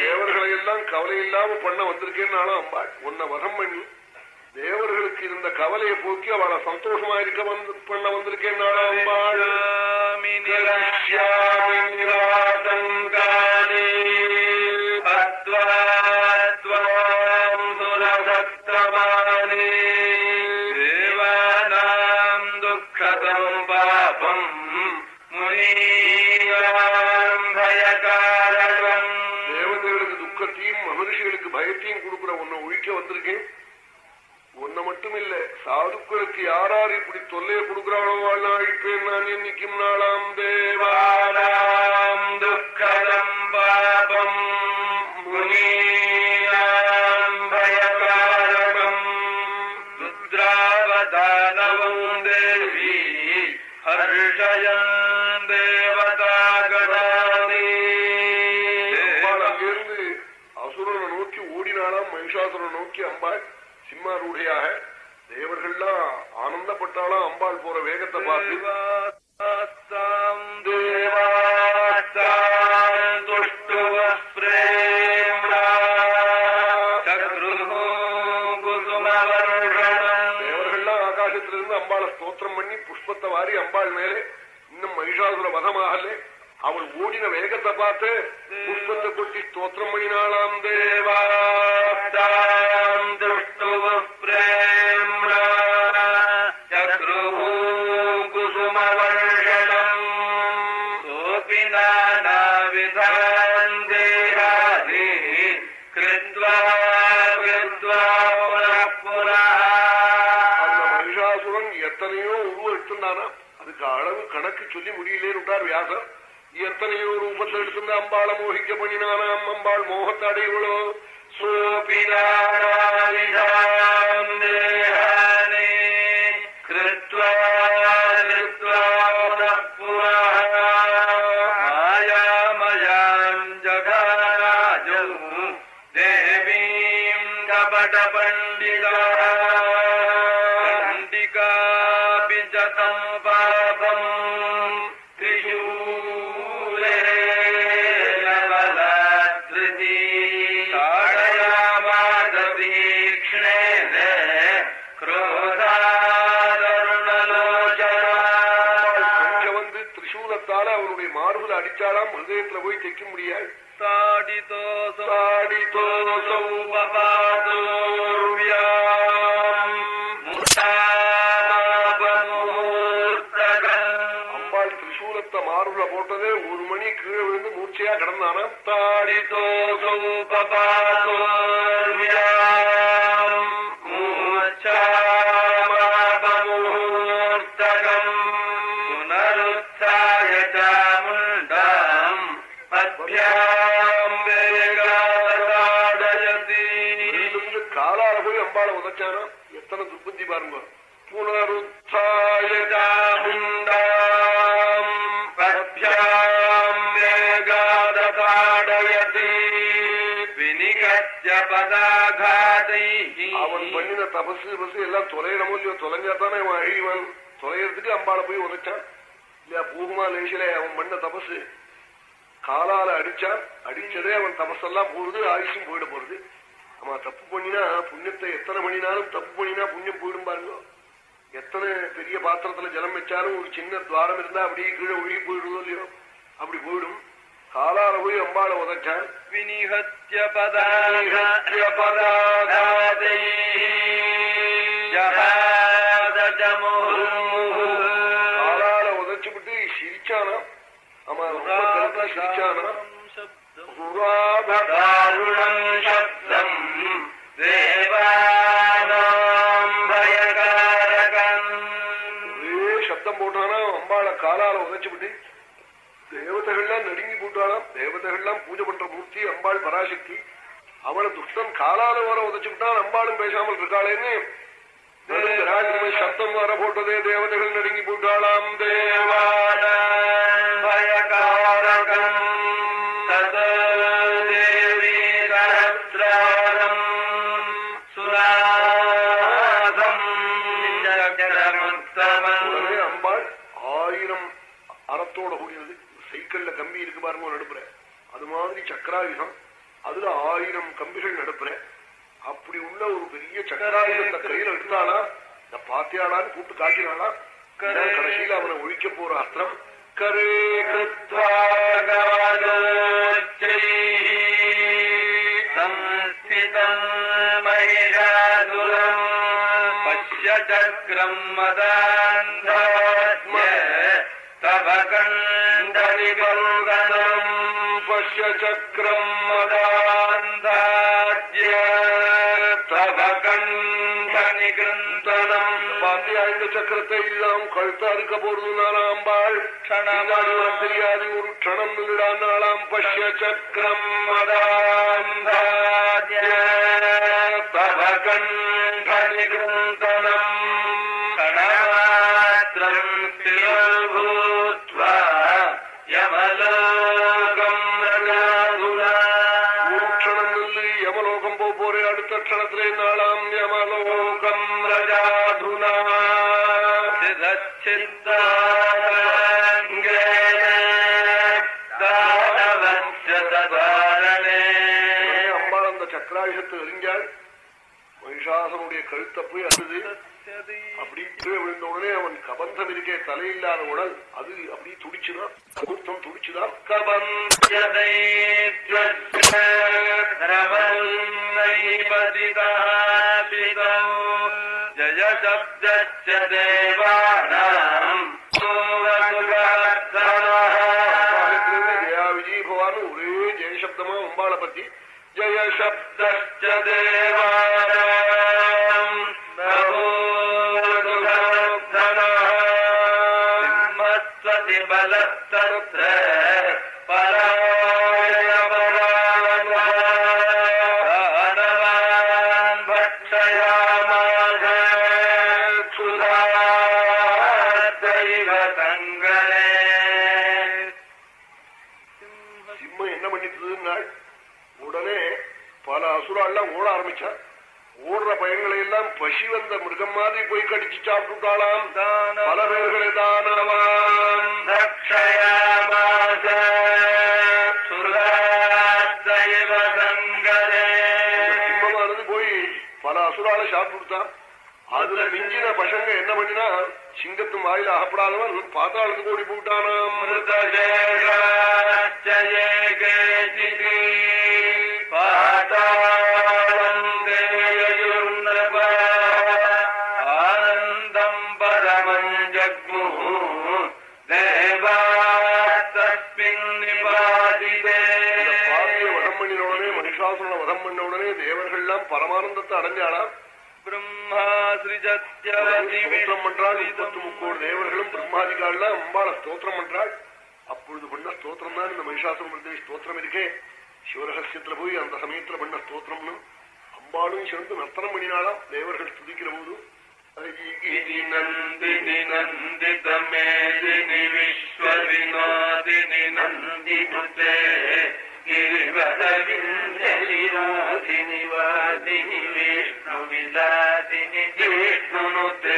தேவர்களை எல்லாம் கவலை இல்லாம பண்ண வந்திருக்கேன்னு ஆளா அம்பாள் உன்னை வதம் பண்ணி தேவர்களுக்கு இருந்த கவலையை போக்கி அவளை சந்தோஷமா இருக்க வந்து பண்ண வந்திருக்கேன்னு ஆளா அம்பாள் உன்னை மட்டுமில்ல சாதுக்களுக்கு யாரார் இப்படி தொல்லையை கொடுக்கிறாளோ வாழ் நான் என்னைக்கும் நாளாம் தேவாரா. அம்பாள் மோகத்தை சோபினா மாறுல போட்டதே ஒரு மணி கீழே விழுந்து மூர்ச்சையா கிடந்தானா? தாடி தோசோ பபாதோ அவன் பண்ணின தபசு பசு எல்லாம் தொலையணுமோ இல்லையோ தொலைஞ்சா அவன் அழிவன். தொலைகிறதுக்கு அம்பாளை போய் உதைச்சான். இல்லையா பூகுமா லேசில அவன் பண்ண தபசு. காலால அடிச்சான். அடிச்சதே அவன் தபசெல்லாம் போகுது ஆயுஷும் போயிட போறது அவன் தப்பு பண்ணினா புண்ணியத்தை எத்தனை பண்ணினாலும் தப்பு பண்ணினா புண்ணியம் போயிடும் பாருங்க. எத்தனை பெரிய பாத்திரத்துல ஜலம் வச்சாலும் ஒரு சின்ன துவாரம் இருந்தா அப்படியே கீழே ஒழுகி போயிடுதோ இல்லையோ? அப்படி போயிடும். காலால போய் அம்பாளை உதைச்சான். உதச்சுட்டு சிரிச்சானா ஆமா ரொம்ப சிரிச்சானா சப்தம் தேவா தேவதைகள்லாம் நடுங்கி போட்டாலாம் தேவதைகள்லாம் பூஜை பண்ற மூர்த்தி அம்பாள் பராசக்தி அவளை துஷ்டன் காலால வர உதச்சுக்கிட்டான் அம்பாளும் பேசாமல் இருக்காளேன்னு சப்தம் வர போட்டதே தேவதைகள் நடுங்கி போட்டாளாம் தேவா பாருங்க நடுப்புற. அது மாதிரி சக்கராயுதம் அதுல ஆயிரம் கம்பிகள் நடுப்புற. அப்படி உள்ள ஒரு பெரிய சக்கராயுதத்தை கையில எடுத்தாளா இந்த பாத்தியாளான்னு கூப்பிட்டு காட்டினாளா கடைசியில் அவனை ஒழிக்க போற அஸ்திரம். கரே கிருத்வாகாலோச்சை சம்ஸ்திதம் மகிஷாதுரம். பச்சக்ரம் மதாந்தாத்ம தவ கண்டலிபௌகன சக்கரம் மதாந்தாஜ்ய தவ கண்ட நிகந்தனம் பாத்தி ஆயுத சக்கரத்தை எல்லாம் கழுத்தா இருக்க போறது நாலாம் பாள் தெரியாது ஒரு க்ஷணம் நாளாம் பஷ்ய சக்கரம். மதாந்தாஜ்ய தவ கழுத்தை போய் அழுது. அப்படி கீழே விழுந்த உடனே அவன் கபந்தம் இருக்கே தலையில்லாத உடல். அது அப்படி துடிச்சுதான் கபூர்த்தம் துடிச்சுதான் ஜய சப்தச்ச தேவானாம் பல அசுராலாம் ஓட ஆரம்பிச்சா. ஓடுற பயங்களை எல்லாம் பசி வந்த மிருகம் மாதிரி போய் கடிச்சு சாப்பிட்டுட்டாளாம். பல பேர்களை தானவான். சிம்மமானது போய் பல அசுரால சாப்பிட்டுட்டான். அதுல மிஞ்சின பசங்க என்ன பண்ணினா சிங்கத்து வாயில அகப்படாதவன் பாத்தாளத்துக்கு ஓடி போட்டானாம் மிருதசேகாச்சயே மகிஷாசுரனை வதம் பண்ண உடனே தேவர்கள்லாம் பரமானந்தத்தை அடைஞ்சாலாம் அந்த சமயத்துல பண்ண ஸ்தோத்திரம்னு அம்பாளும் சேர்ந்து நர்த்தனம் பண்ணினாலாம் தேவர்கள் துதிக்கிற போது நந்தினி நந்திதமேதினி விஸ்வவினோதினி நந்தி नन्दिनुते गिरिवरविन्दलिराधिनि वादिनि विष्णुविलादिनि जिष्णुनुते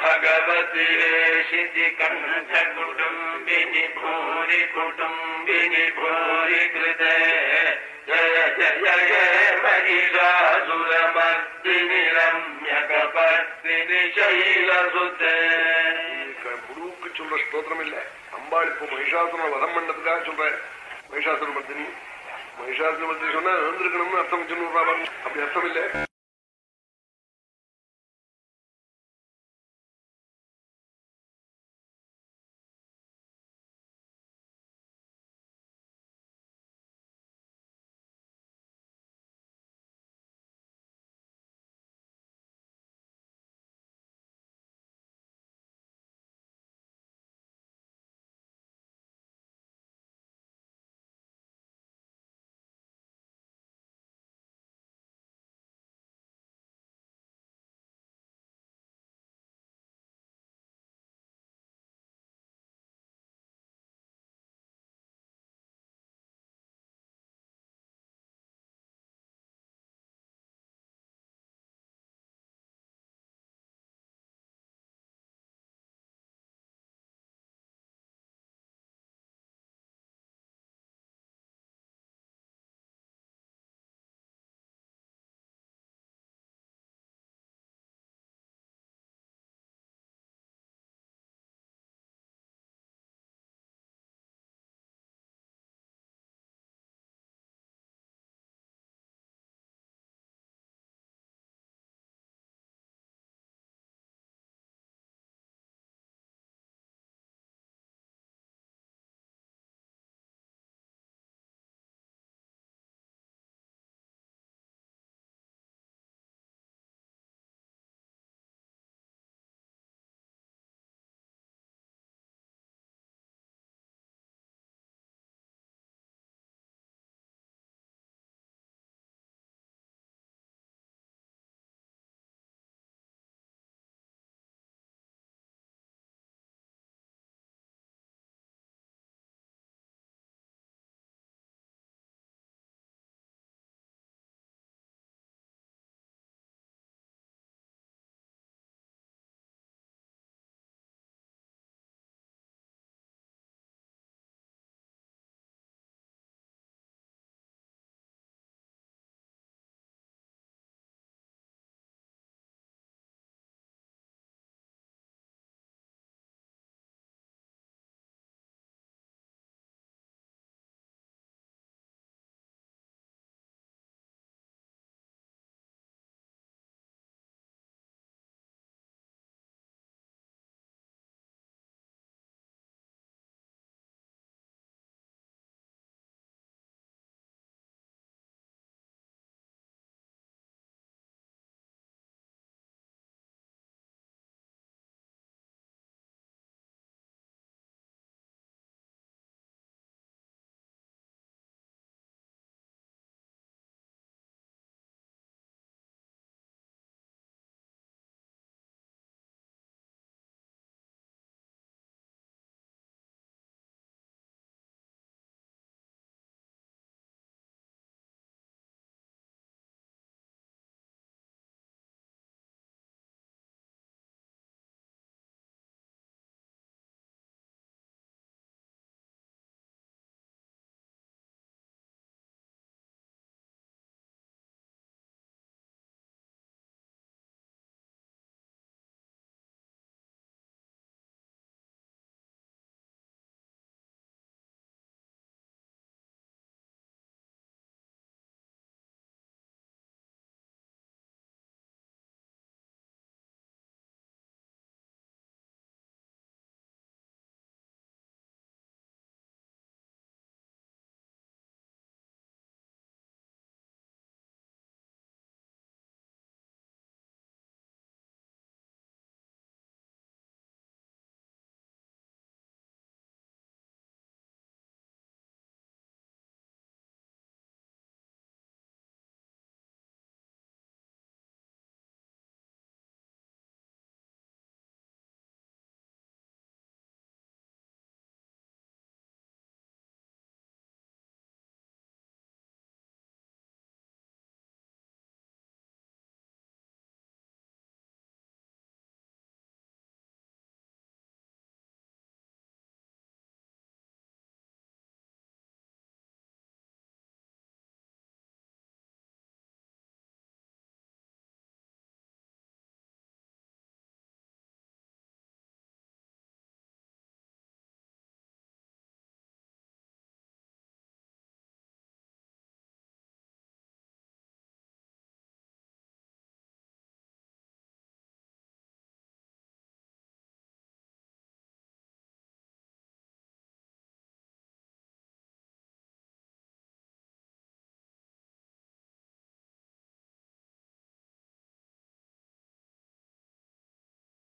भगवति हेशिति कण्ठकुटुम्बिनि भूरि कुटुम्बिनि भूरि कृते जय जय जय महिषासुरमर्दिनि रम्यकपर्दिनि शैलसुते முழுவுக்கு சொல்ற ஸ்தோத்திரம் இல்ல அம்பாள் இப்போ மகிஷாசுரனை வதம் பண்ணதுக்காக சொல்ற மகிஷாசுர மர்தினி மகிஷாசுர மர்தினி சொன்னா எழுந்திருக்கணும்னு அர்த்தம் சொல்லுறா அப்படி அர்த்தம் இல்ல.